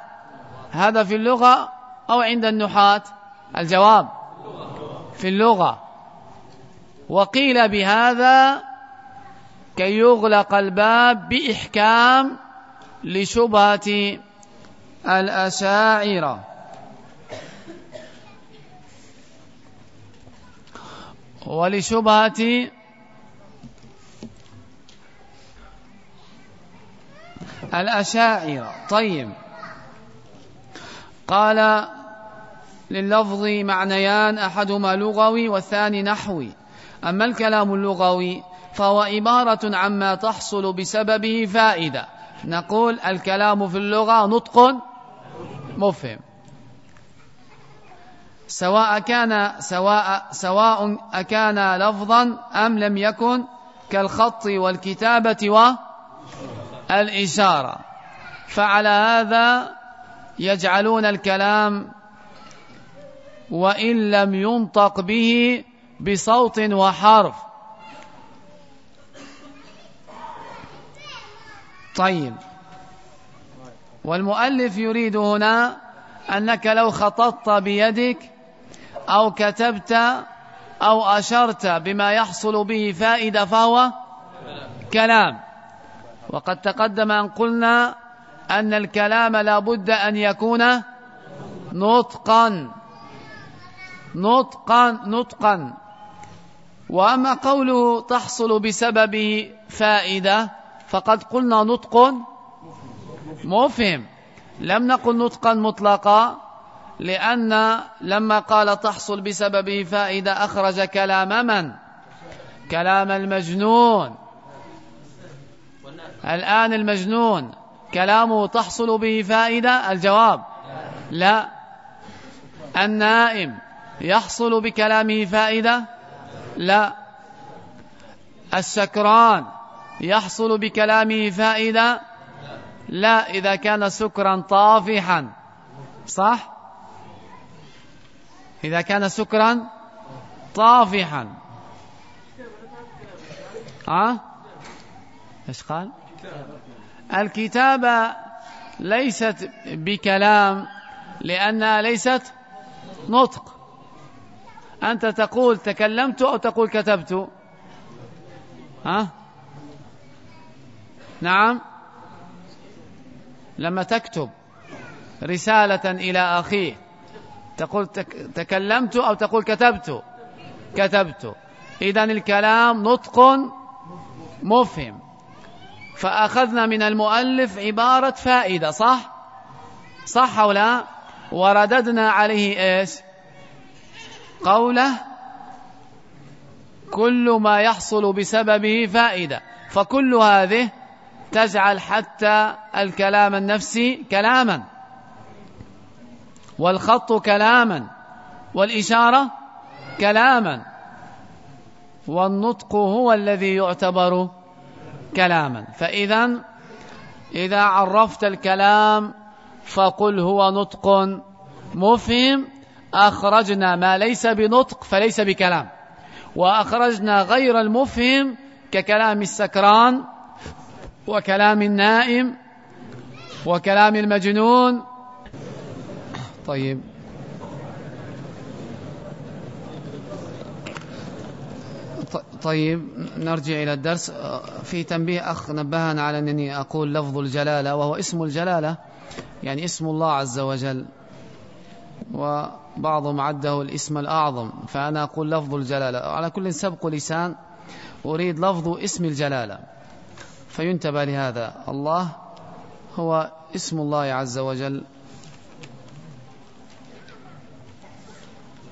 هذا في اللغة أو عند النحاة؟ الجواب. في اللغة. وقيل بهذا كي يغلق الباب بإحكام لشبهة الأشاعرة. ولشبهة الأشاعرة. طيب. قال لللفظ معنيان أحدهما لغوي والثاني نحوي. أما الكلام اللغوي فهو عبارة عما تحصل بسببه فائدة. نقول الكلام في اللغة نطق مفهم. سواء كان سواء سواء أكان لفظا أم لم يكن كالخط والكتابة والإشارة. فعلى هذا يجعلون الكلام وإن لم ينطق به بصوت وحرف. طيب. والمؤلف يريد هنا أنك لو خططت بيدك أو كتبت أو أشرت بما يحصل به فائدة فهو كلام. وقد تقدم أن قلنا أن الكلام لا بد أن يكون نطقا. نطقا نطقا. وأما قوله تحصل بسببه فائدة فقد قلنا نطق مفهم. لم نقل نطقا مطلقا لأن لما قال تحصل بسببه فائدة أخرج كلام من؟ كلام المجنون. الآن المجنون. كلامه تحصل به فائدة؟ الجواب لا. النائم. يحصل بكلامه فائدة؟ لا. السكران يحصل بكلامه فائدة؟ لا. إذا كان سكرا طافحا. صح؟ إذا كان سكرا طافحا. ها؟ إيش قال؟ الكتابة ليست بكلام لأنها ليست نطق. أنت تقول تكلمت أو تقول كتبت؟ ها؟ نعم. لما تكتب رسالة إلى أخيه تقول تكلمت أو تقول كتبت؟ كتبت. إذا الكلام نطق مفهم. فأخذنا من المؤلف عبارة فائدة صح؟ صح أو لا؟ ورددنا عليه إيش؟ قوله كل ما يحصل بسببه فائدة فكل هذه تجعل حتى الكلام النفسي كلاما والخط كلاما والإشارة كلاما والنطق هو الذي يعتبر كلاما. فإذا إذا عرفت الكلام فقل هو نطق مفهم أخرجنا ما ليس بنطق فليس بكلام. وأخرجنا غير المفهم ككلام السكران وكلام النائم وكلام المجنون. طيب. طيب نرجع إلى الدرس. في تنبيه أخ نبهنا على أنني أقول لفظ الجلالة وهو اسم الجلالة يعني اسم الله عز وجل. وبعضهم عده الاسم الأعظم فأنا أقول لفظ الجلالة. على كل سبق لسان أريد لفظ اسم الجلالة. فينتبه لهذا. الله هو اسم الله عز وجل.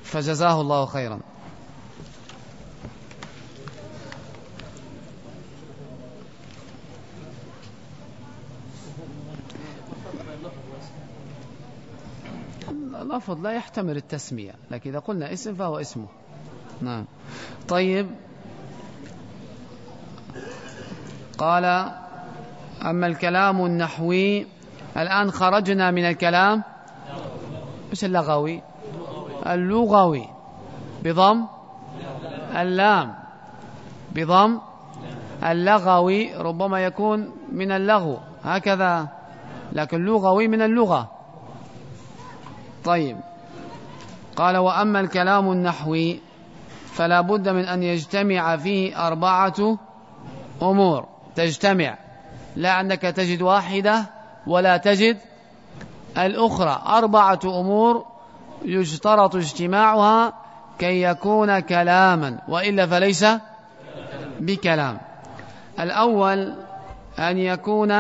فجزاه الله خيرا. اللفظ لا يحتمل التسمية لكن إذا قلنا اسم فهو اسمه. نعم. طيب. قال أما الكلام النحوي الآن خرجنا من الكلام. مش اللغوي؟ اللغوي. بضم اللام. بضم اللغوي ربما يكون من اللغو. هكذا. لكن لغوي من اللغة. طيب. قال وأما الكلام النحوي فلا بد من أن يجتمع فيه أربعة أمور. تجتمع لا أنك تجد واحدة ولا تجد الأخرى. أربعة أمور يشترط اجتماعها كي يكون كلاما وإلا فليس بكلام. الأول أن يكون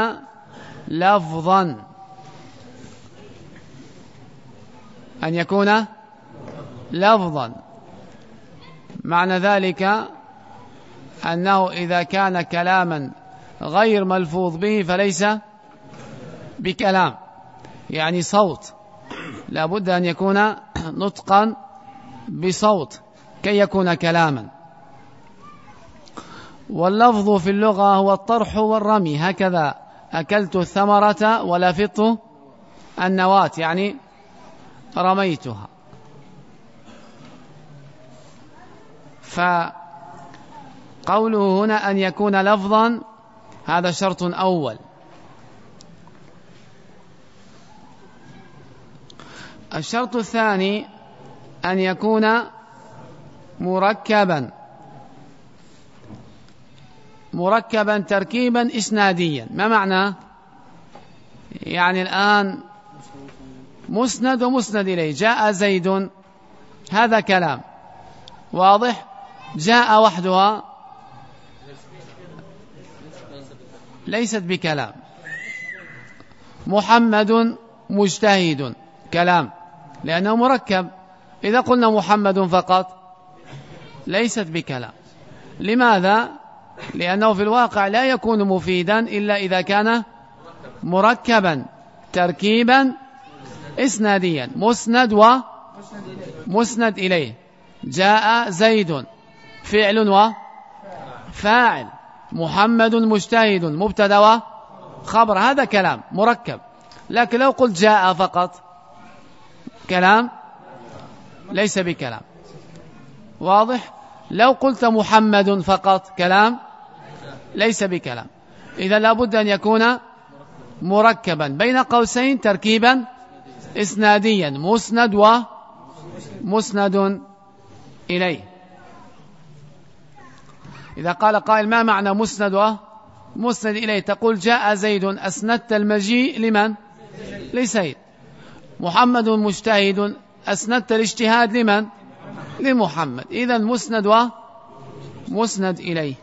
لفظا. أن يكون لفظا. معنى ذلك أنه إذا كان كلاما غير ملفوظ به فليس بكلام. يعني صوت. لا بد أن يكون نطقا بصوت كي يكون كلاما. واللفظ في اللغة هو الطرح والرمي. هكذا أكلت الثمرة ولفظت النواة. يعني رميتها. فقوله هنا أن يكون لفظا هذا شرط أول. الشرط الثاني أن يكون مركبا. مركبا تركيبا إسناديا. ما معنى؟ يعني الآن مسند ومسند إليه. جاء زيد. هذا كلام. واضح؟ جاء وحدها. ليست بكلام. محمد مجتهد. كلام. لأنه مركب. إذا قلنا محمد فقط ليست بكلام. لماذا؟ لأنه في الواقع لا يكون مفيدا إلا إذا كان مركبا تركيبا إسناديا. مسند ومسند إليه. جاء زيد. فعل وفاعل محمد مجتهد. مبتدا وخبر هذا كلام مركب. لكن لو قلت جاء فقط كلام ليس بكلام. واضح؟ لو قلت محمد فقط كلام ليس بكلام. إذا لابد أن يكون مركبا. بين قوسين تركيبا إسناديا. مسند ومسند إليه. إذا قال قائل ما معنى مسند ومسند إليه؟ تقول جاء زيد. أسندت المجيء لمن؟ لسيد. محمد مجتهد. أسندت الاجتهاد لمن؟ لمحمد. إذا مسند ومسند إليه.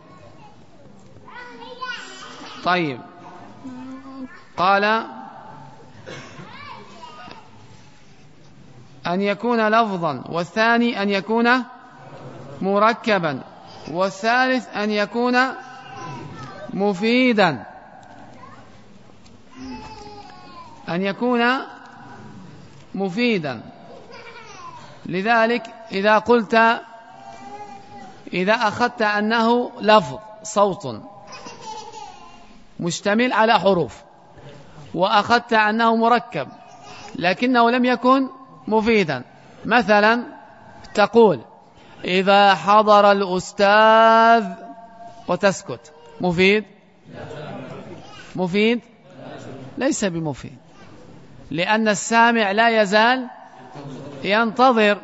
طيب. قال أن يكون لفظا والثاني أن يكون مركبا والثالث أن يكون مفيدا. أن يكون مفيدا. لذلك إذا قلت إذا أخذت أنه لفظ صوت مشتمل على حروف وأخذت أنه مركب لكنه لم يكن مفيدا. مثلا تقول إذا حضر الأستاذ وتسكت. مفيد؟ مفيد؟ ليس بمفيد. لأن السامع لا يزال ينتظر.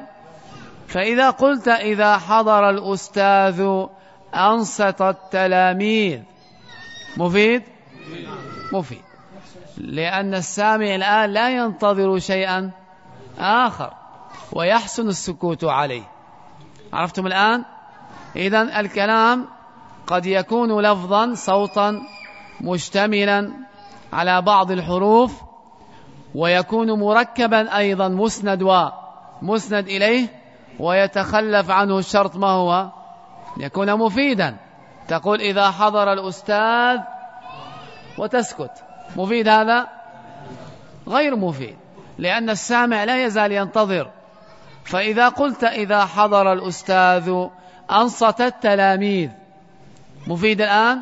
فإذا قلت إذا حضر الأستاذ أنصت التلاميذ. مفيد؟ مفيد. لأن السامع الآن لا ينتظر شيئا. آخر. ويحسن السكوت عليه. عرفتم الآن؟ إذا الكلام قد يكون لفظا صوتا مشتملا على بعض الحروف ويكون مركبا أيضا مسند ومسند إليه ويتخلف عنه الشرط ما هو؟ يكون مفيدا. تقول إذا حضر الأستاذ وتسكت. مفيد هذا؟ غير مفيد. لأن السامع لا يزال ينتظر. فإذا قلت إذا حضر الأستاذ أنصت التلاميذ. مفيد الآن؟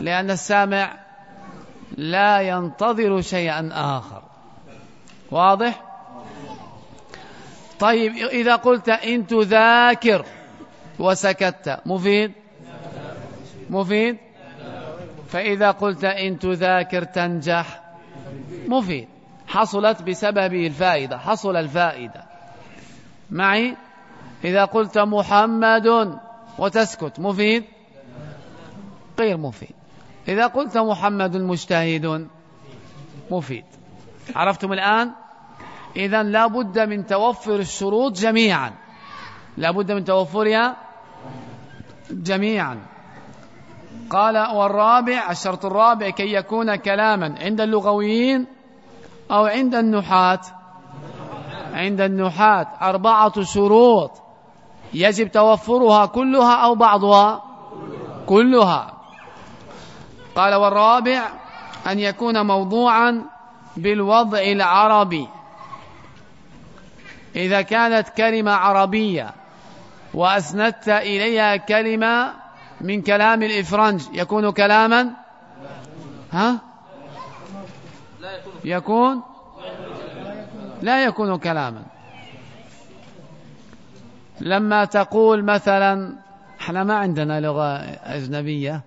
لأن السامع لا ينتظر شيئا آخر. واضح؟ طيب إذا قلت إن تذاكر وسكت مفيد؟ مفيد؟ فإذا قلت إن تذاكر تنجح مفيد. حصلت بسببه الفائدة حصل الفائدة. معي؟ إذا قلت محمد وتسكت مفيد؟ غير مفيد. إذا قلت محمد مجتهد مفيد. عرفتم الآن؟ إذا لا بد من توفر الشروط جميعا. لا بد من توفرها جميعا. قال والرابع الشرط الرابع كي يكون كلاما. عند اللغويين أو عند النحاة عند النحاة أربعة شروط. يجب توفرها كلها أو بعضها؟ كلها. قال والرابع أن يكون موضوعا بالوضع العربي. إذا كانت كلمة عربية وأسندت إليها كلمة من كلام الإفرنج يكون كلاما؟ ها؟ يكون لا يكون كلاما. لما تقول مثلا إحنا ما عندنا لغة أجنبية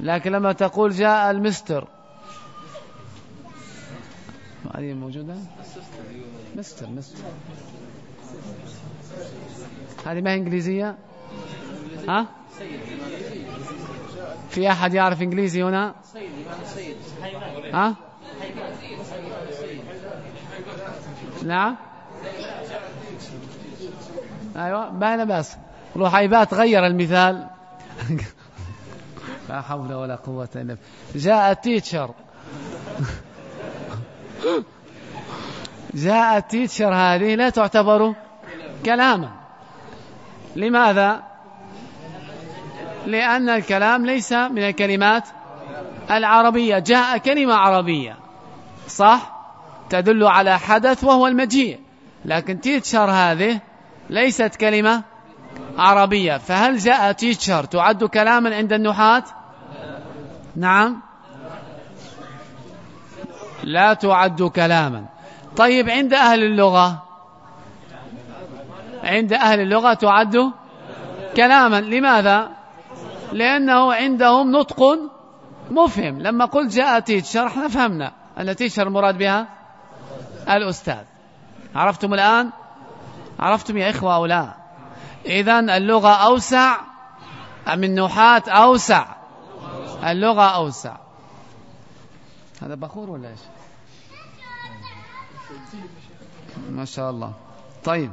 لكن لما تقول جاء المستر. هذه موجودة؟ مستر مستر. هذه ما هي إنجليزية؟ ها؟ في أحد يعرف إنجليزي هنا؟ ها؟ نعم أيوة ما بس. رحيبات غير المثال. لا حول ولا قوة إلا بالله. جاء تيتشر جاء ال teacher هذه لا تعتبر كلاما. لماذا؟ لأن الكلام ليس من الكلمات العربية. جاء كلمة عربية. صح؟ تدل على حدث وهو المجيء. لكن teacher هذه ليست كلمة عربية. فهل جاء teacher تعد كلاما عند النحاة؟ نعم. لا تعد كلاما. طيب عند أهل اللغة؟ عند أهل اللغة تعد كلاما. لماذا؟ لأنه عندهم نطق مفهم. لما قلت جاء teacher إحنا فهمنا. أن teacher المراد بها؟ الأستاذ. عرفتم الآن؟ عرفتم يا إخوة أو لا؟ إذن اللغة أوسع أم النحاة أوسع. اللغة أوسع. هذا بخور ولا إيش؟ ما شاء الله. طيب.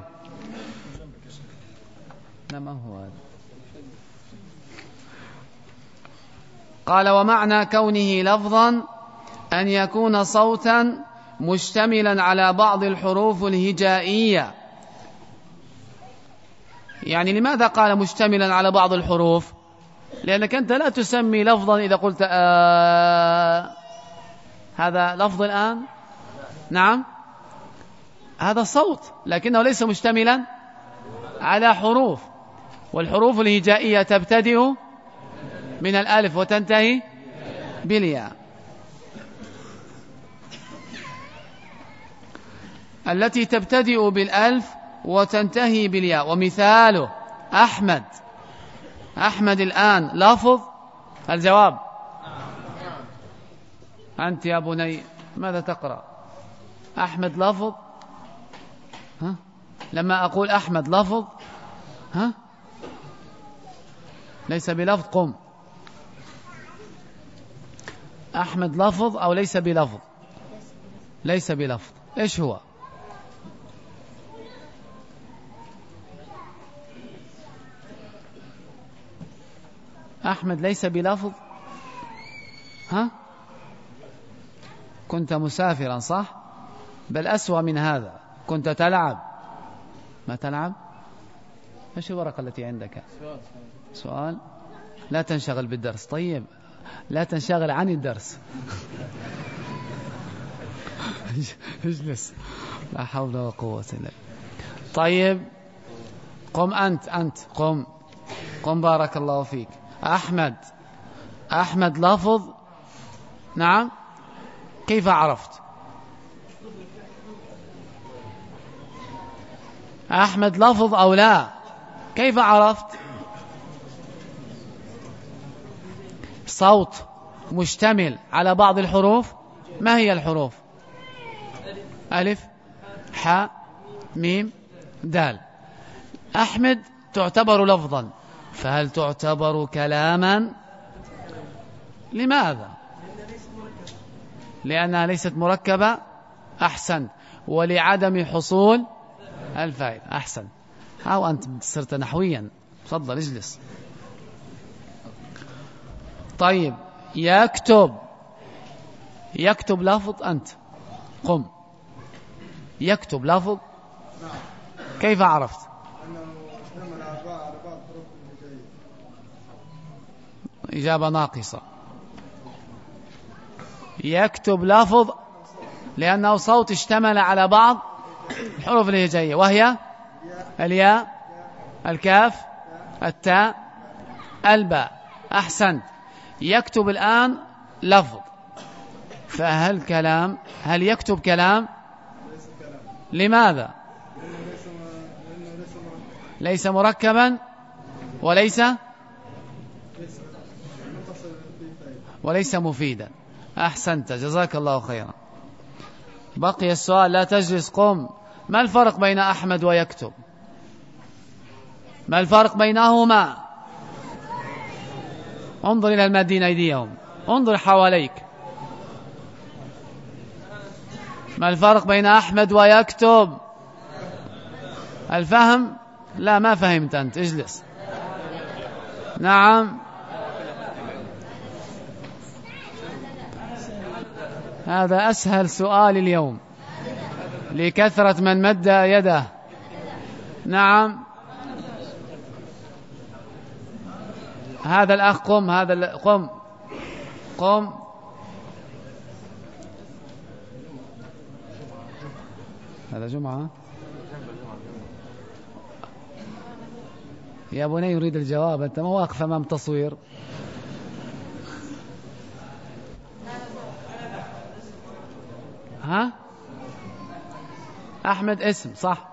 لا ما هو هذا. قال ومعنى كونه لفظا أن يكون صوتا مشتملا على بعض الحروف الهجائية. يعني لماذا قال مشتملا على بعض الحروف؟ لأنك أنت لا تسمي لفظا إذا قلت آه. هذا لفظ الآن؟ نعم. هذا صوت لكنه ليس مشتملا على حروف. والحروف الهجائية تبتدئ من الألف وتنتهي بالياء. التي تبتدئ بالألف وتنتهي بالياء. ومثاله أحمد. أحمد الآن. لفظ؟ الجواب. أنت يا بني ماذا تقرأ؟ أحمد لفظ؟ ها؟ لما أقول أحمد لفظ؟ ها؟ ليس بلفظ قم. أحمد لفظ أو ليس بلفظ؟ ليس بلفظ. إيش هو؟ أحمد ليس بلفظ. ها؟ كنت مسافرا صح؟ بل أسوأ من هذا. كنت تلعب. ما تلعب؟ إيش الورقة التي عندك؟ سؤال. لا تنشغل بالدرس. طيب. لا تنشغل عن الدرس. اجلس. لا حول ولا قوة إلا طيب. قم أنت أنت. قم. قم بارك الله فيك. أحمد. أحمد لفظ. نعم. كيف عرفت؟ أحمد لفظ أو لا؟ كيف عرفت؟ صوت مشتمل على بعض الحروف. ما هي الحروف؟ ألف حاء ميم دال. أحمد تعتبر لفظا. فهل تعتبر كلاما؟ لماذا؟ لأنها ليست مركبة؟ أحسن. ولعدم حصول الفائدة. أحسن. أو أنت صرت نحويا. تفضل اجلس. طيب. يكتب. يكتب لفظ أنت. قم. يكتب لفظ. كيف عرفت؟ إجابة ناقصة. يكتب لفظ لأنه صوت اشتمل على بعض الحروف الهجائية وهي الياء الكاف التاء الباء. أحسنت يكتب الآن لفظ. فهل كلام هل يكتب كلام؟ لماذا؟ ليس مركبا وليس وليس مفيدا. أحسنت. جزاك الله خيرا. بقي السؤال لا تجلس قم. ما الفرق بين أحمد ويكتب؟ ما الفرق بينهما؟ انظر إلى المادين أيديهم. انظر حواليك. ما الفرق بين أحمد ويكتب؟ الفهم؟ لا ما فهمت أنت. اجلس. نعم. هذا أسهل سؤال اليوم. لكثرة من مد يده. نعم. هذا الأخ قم هذا قم. قم. هذا جمعة. يا بني يريد الجواب. أنت ما واقف أمام تصوير. ها؟ أحمد اسم صح؟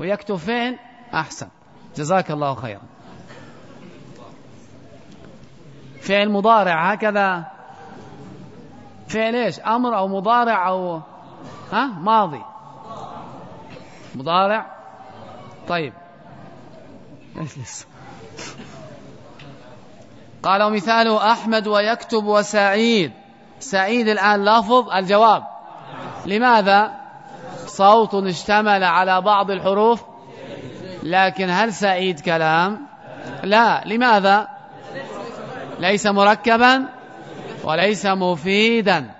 ويكتب فين؟ أحسن. جزاك الله خيرا. فعل مضارع هكذا. فعل إيش؟ أمر أو مضارع أو ها؟ ماضي. مضارع. طيب. اجلس. قال ومثاله أحمد ويكتب وسعيد. سعيد الآن لفظ الجواب. لماذا؟ صوت اشتمل على بعض الحروف لكن هل سعيد كلام؟ لا. لماذا؟ ليس مركبا وليس مفيدا.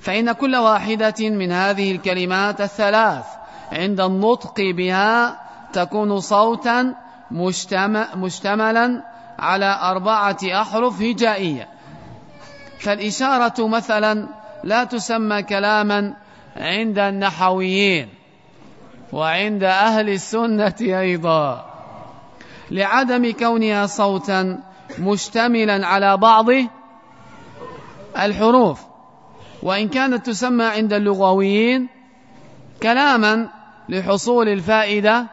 فإن كل واحدة من هذه الكلمات الثلاث عند النطق بها تكون صوتا مشتملا على أربعة أحرف هجائية. فالإشارة مثلا لا تسمى كلاما عند النحويين وعند أهل السنة أيضا. لعدم كونها صوتا مشتملا على بعض الحروف. وإن كانت تسمى عند اللغويين كلاما لحصول الفائدة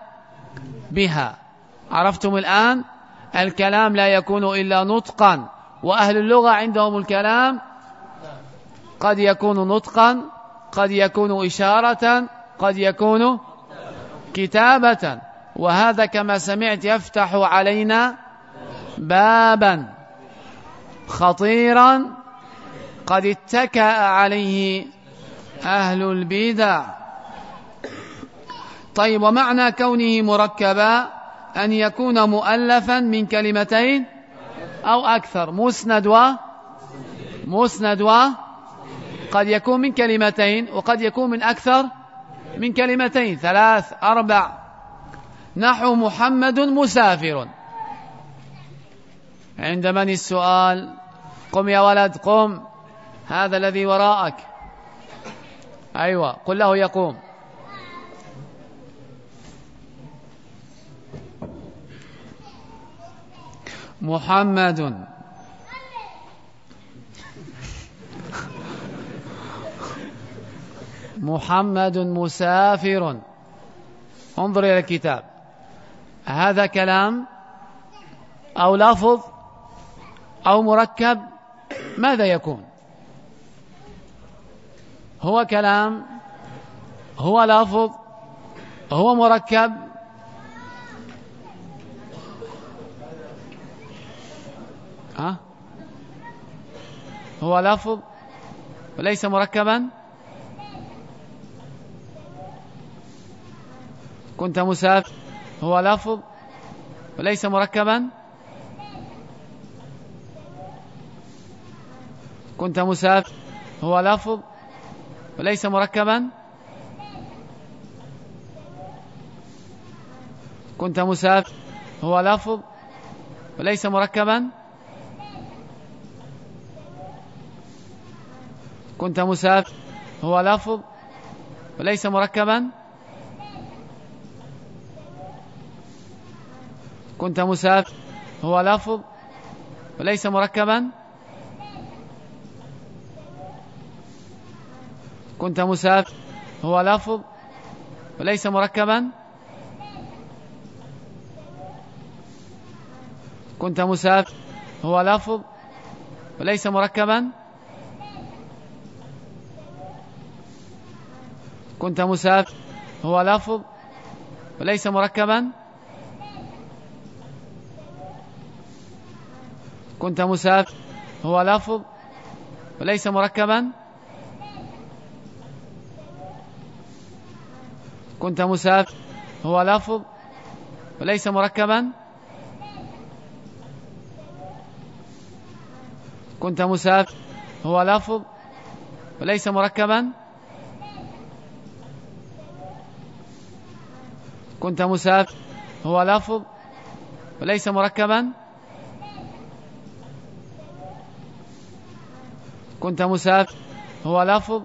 بها. عرفتم الآن؟ الكلام لا يكون إلا نطقا. وأهل اللغة عندهم الكلام قد يكون نطقا قد يكون إشارة قد يكون كتابة. وهذا كما سمعت يفتح علينا بابا. خطيرا قد اتكأ عليه أهل البدع. طيب ومعنى كونه مركبا؟ أن يكون مؤلفا من كلمتين أو أكثر. مسند و مسند و قد يكون من كلمتين وقد يكون من أكثر من كلمتين. ثلاث أربع. نحو محمد مسافر. عند من السؤال؟ قم يا ولد قم. هذا الذي وراءك. أيوة قل له يقوم. محمد. محمد مسافر. انظر إلى الكتاب. هذا كلام أو لفظ أو مركب ماذا يكون؟ هو كلام هو لفظ هو مركب ها؟ هو لفظ وليس مركبا؟ كنت مسافر. هو لفظ وليس مركبا؟ كنت مسافر. هو لفظ وليس مركبا؟ كنت مسافر. هو لفظ وليس مركبا؟ كنت مسافر. هو لفظ وليس مركبا. كنت مسافر. هو لفظ وليس مركبا. كنت مسافر. هو لفظ وليس مركبا. كنت مسافر. هو لفظ وليس مركبا. كنت مسافر. هو لفظ وليس مركبا. كنت مسافر. هو لفظ وليس مركبا. كنت مسافر. هو لفظ وليس مركبا. كنت مسافر. هو لفظ وليس مركبا. كنت مسافر. هو لفظ وليس مركبا. كنت مسافر. هو لفظ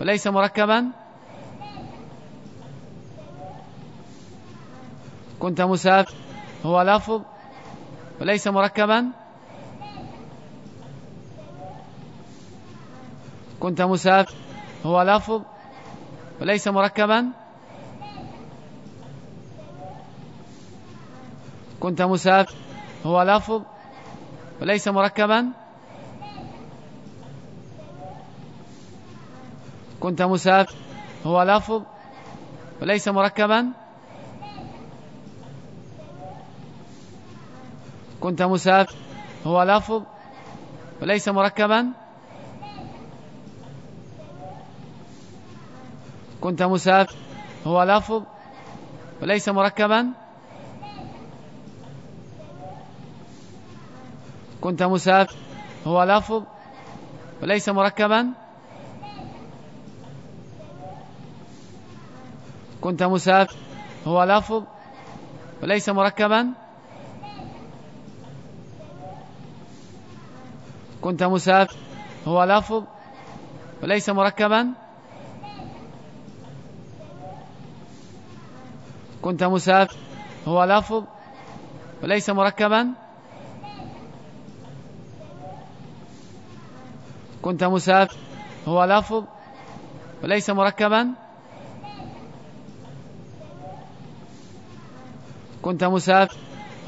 وليس مركبا. كنت مسافر. هو لفظ وليس مركبا. كنت مسافر. هو لفظ وليس مركبا. كنت مسافر. هو لفظ وليس مركبا. كنت مسافر. هو لفظ وليس مركبا. كنت مسافر. هو لفظ وليس مركبا. كنت مسافر. هو لفظ وليس مركبا. كنت مسافر. هو لفظ وليس مركبا. كنت مسافر. هو لفظ وليس مركبا. كنت مسافر. هو لفظ وليس مركبا. كنت مسافر. هو لفظ وليس مركبا. كنت مسافر. هو لفظ وليس مركبا. كنت مسافر.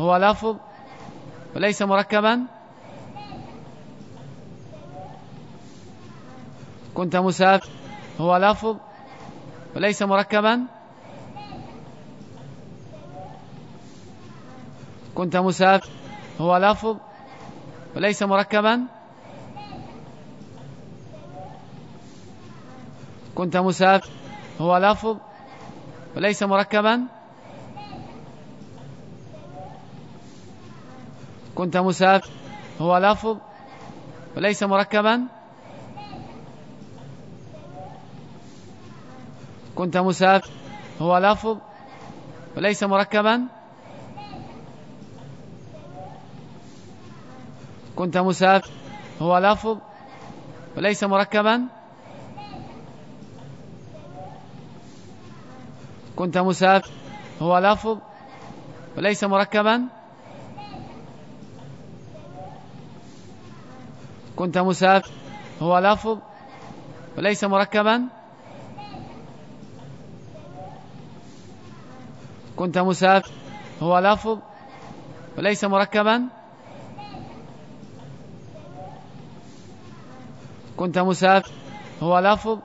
هو لفظ وليس مركبا. كنت مسافر. هو لفظ وليس مركبا. كنت مسافر. هو لفظ وليس مركبا. كنت مسافر هو لفظ وليس مركبا. كنت مسافر هو لفظ وليس مركبا. كنت مسافر هو لفظ وليس مركبا. كنت مسافر هو لفظ وليس مركبا. كنت مسافر. هو لفظ وليس مركبا. كنت مسافر. هو لفظ وليس مركبا. كنت مسافر. هو لفظ وليس مركبا. كنت مسافر. هو لفظ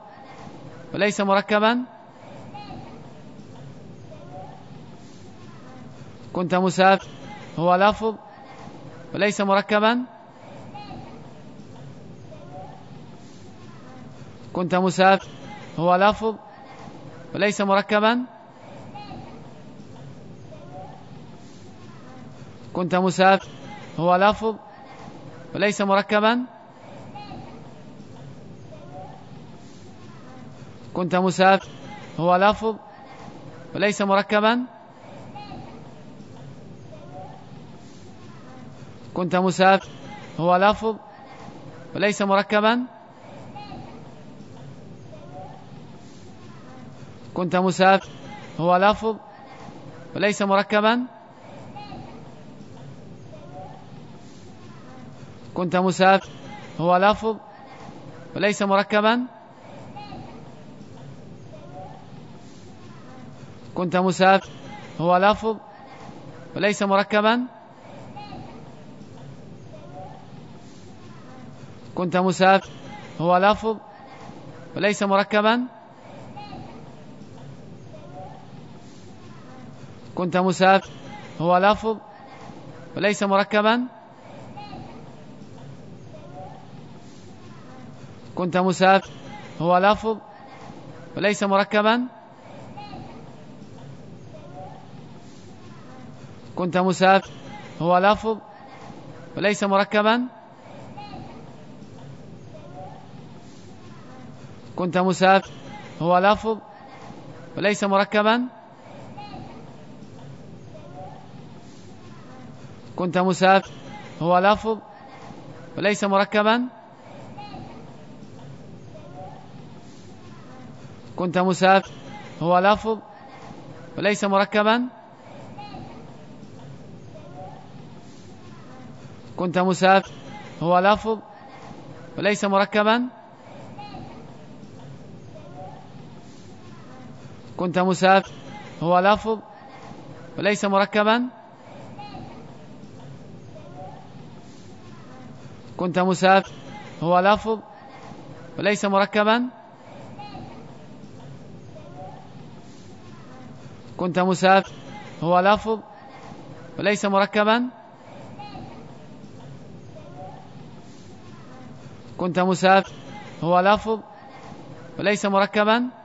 وليس مركبا. كنت مسافر. هو لفظ وليس مركبا. كنت مسافر. هو لفظ وليس مركبا. كنت مسافر. هو لفظ وليس مركبا. كنت مسافر. هو لفظ وليس مركبا. كنت مسافر. هو لفظ وليس مركبا. كنت مسافر. هو لفظ وليس مركبا. كنت مسافر. هو لفظ وليس مركبا. كنت مسافر. هو لفظ وليس مركبا. كنت مسافر. هو لفظ وليس مركبا. كنت مسافر. هو لفظ وليس مركبا. كنت مسافر. هو لفظ وليس مركبا. كنت مسافر. هو لفظ وليس مركبا. كنت مسافر. هو لفظ وليس مركبا. كنت مسافر. هو لفظ وليس مركبا. كنت مسافر. هو لفظ وليس مركبا. كنت مسافر. هو لفظ وليس مركبا. كنت مسافر. هو لفظ وليس مركبا. كنت مسافر. هو لفظ وليس مركبا. كنت مسافر. هو لفظ وليس مركبا. كنت مسافر. هو لفظ وليس مركبا.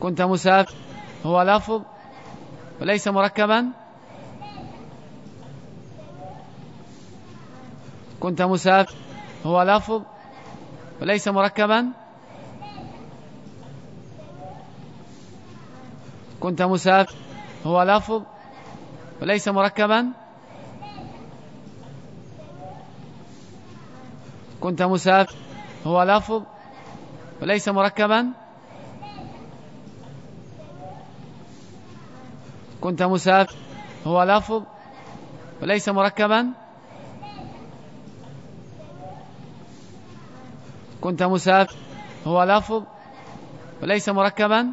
كنت مسافر. هو لفظ وليس مركبا. كنت مسافر. هو لفظ وليس مركبا. كنت مسافر. هو لفظ وليس مركبا. كنت مسافر. هو لفظ وليس مركبا. كنت مسافر. هو لفظ وليس مركبا. كنت مسافر. هو لفظ وليس مركبا.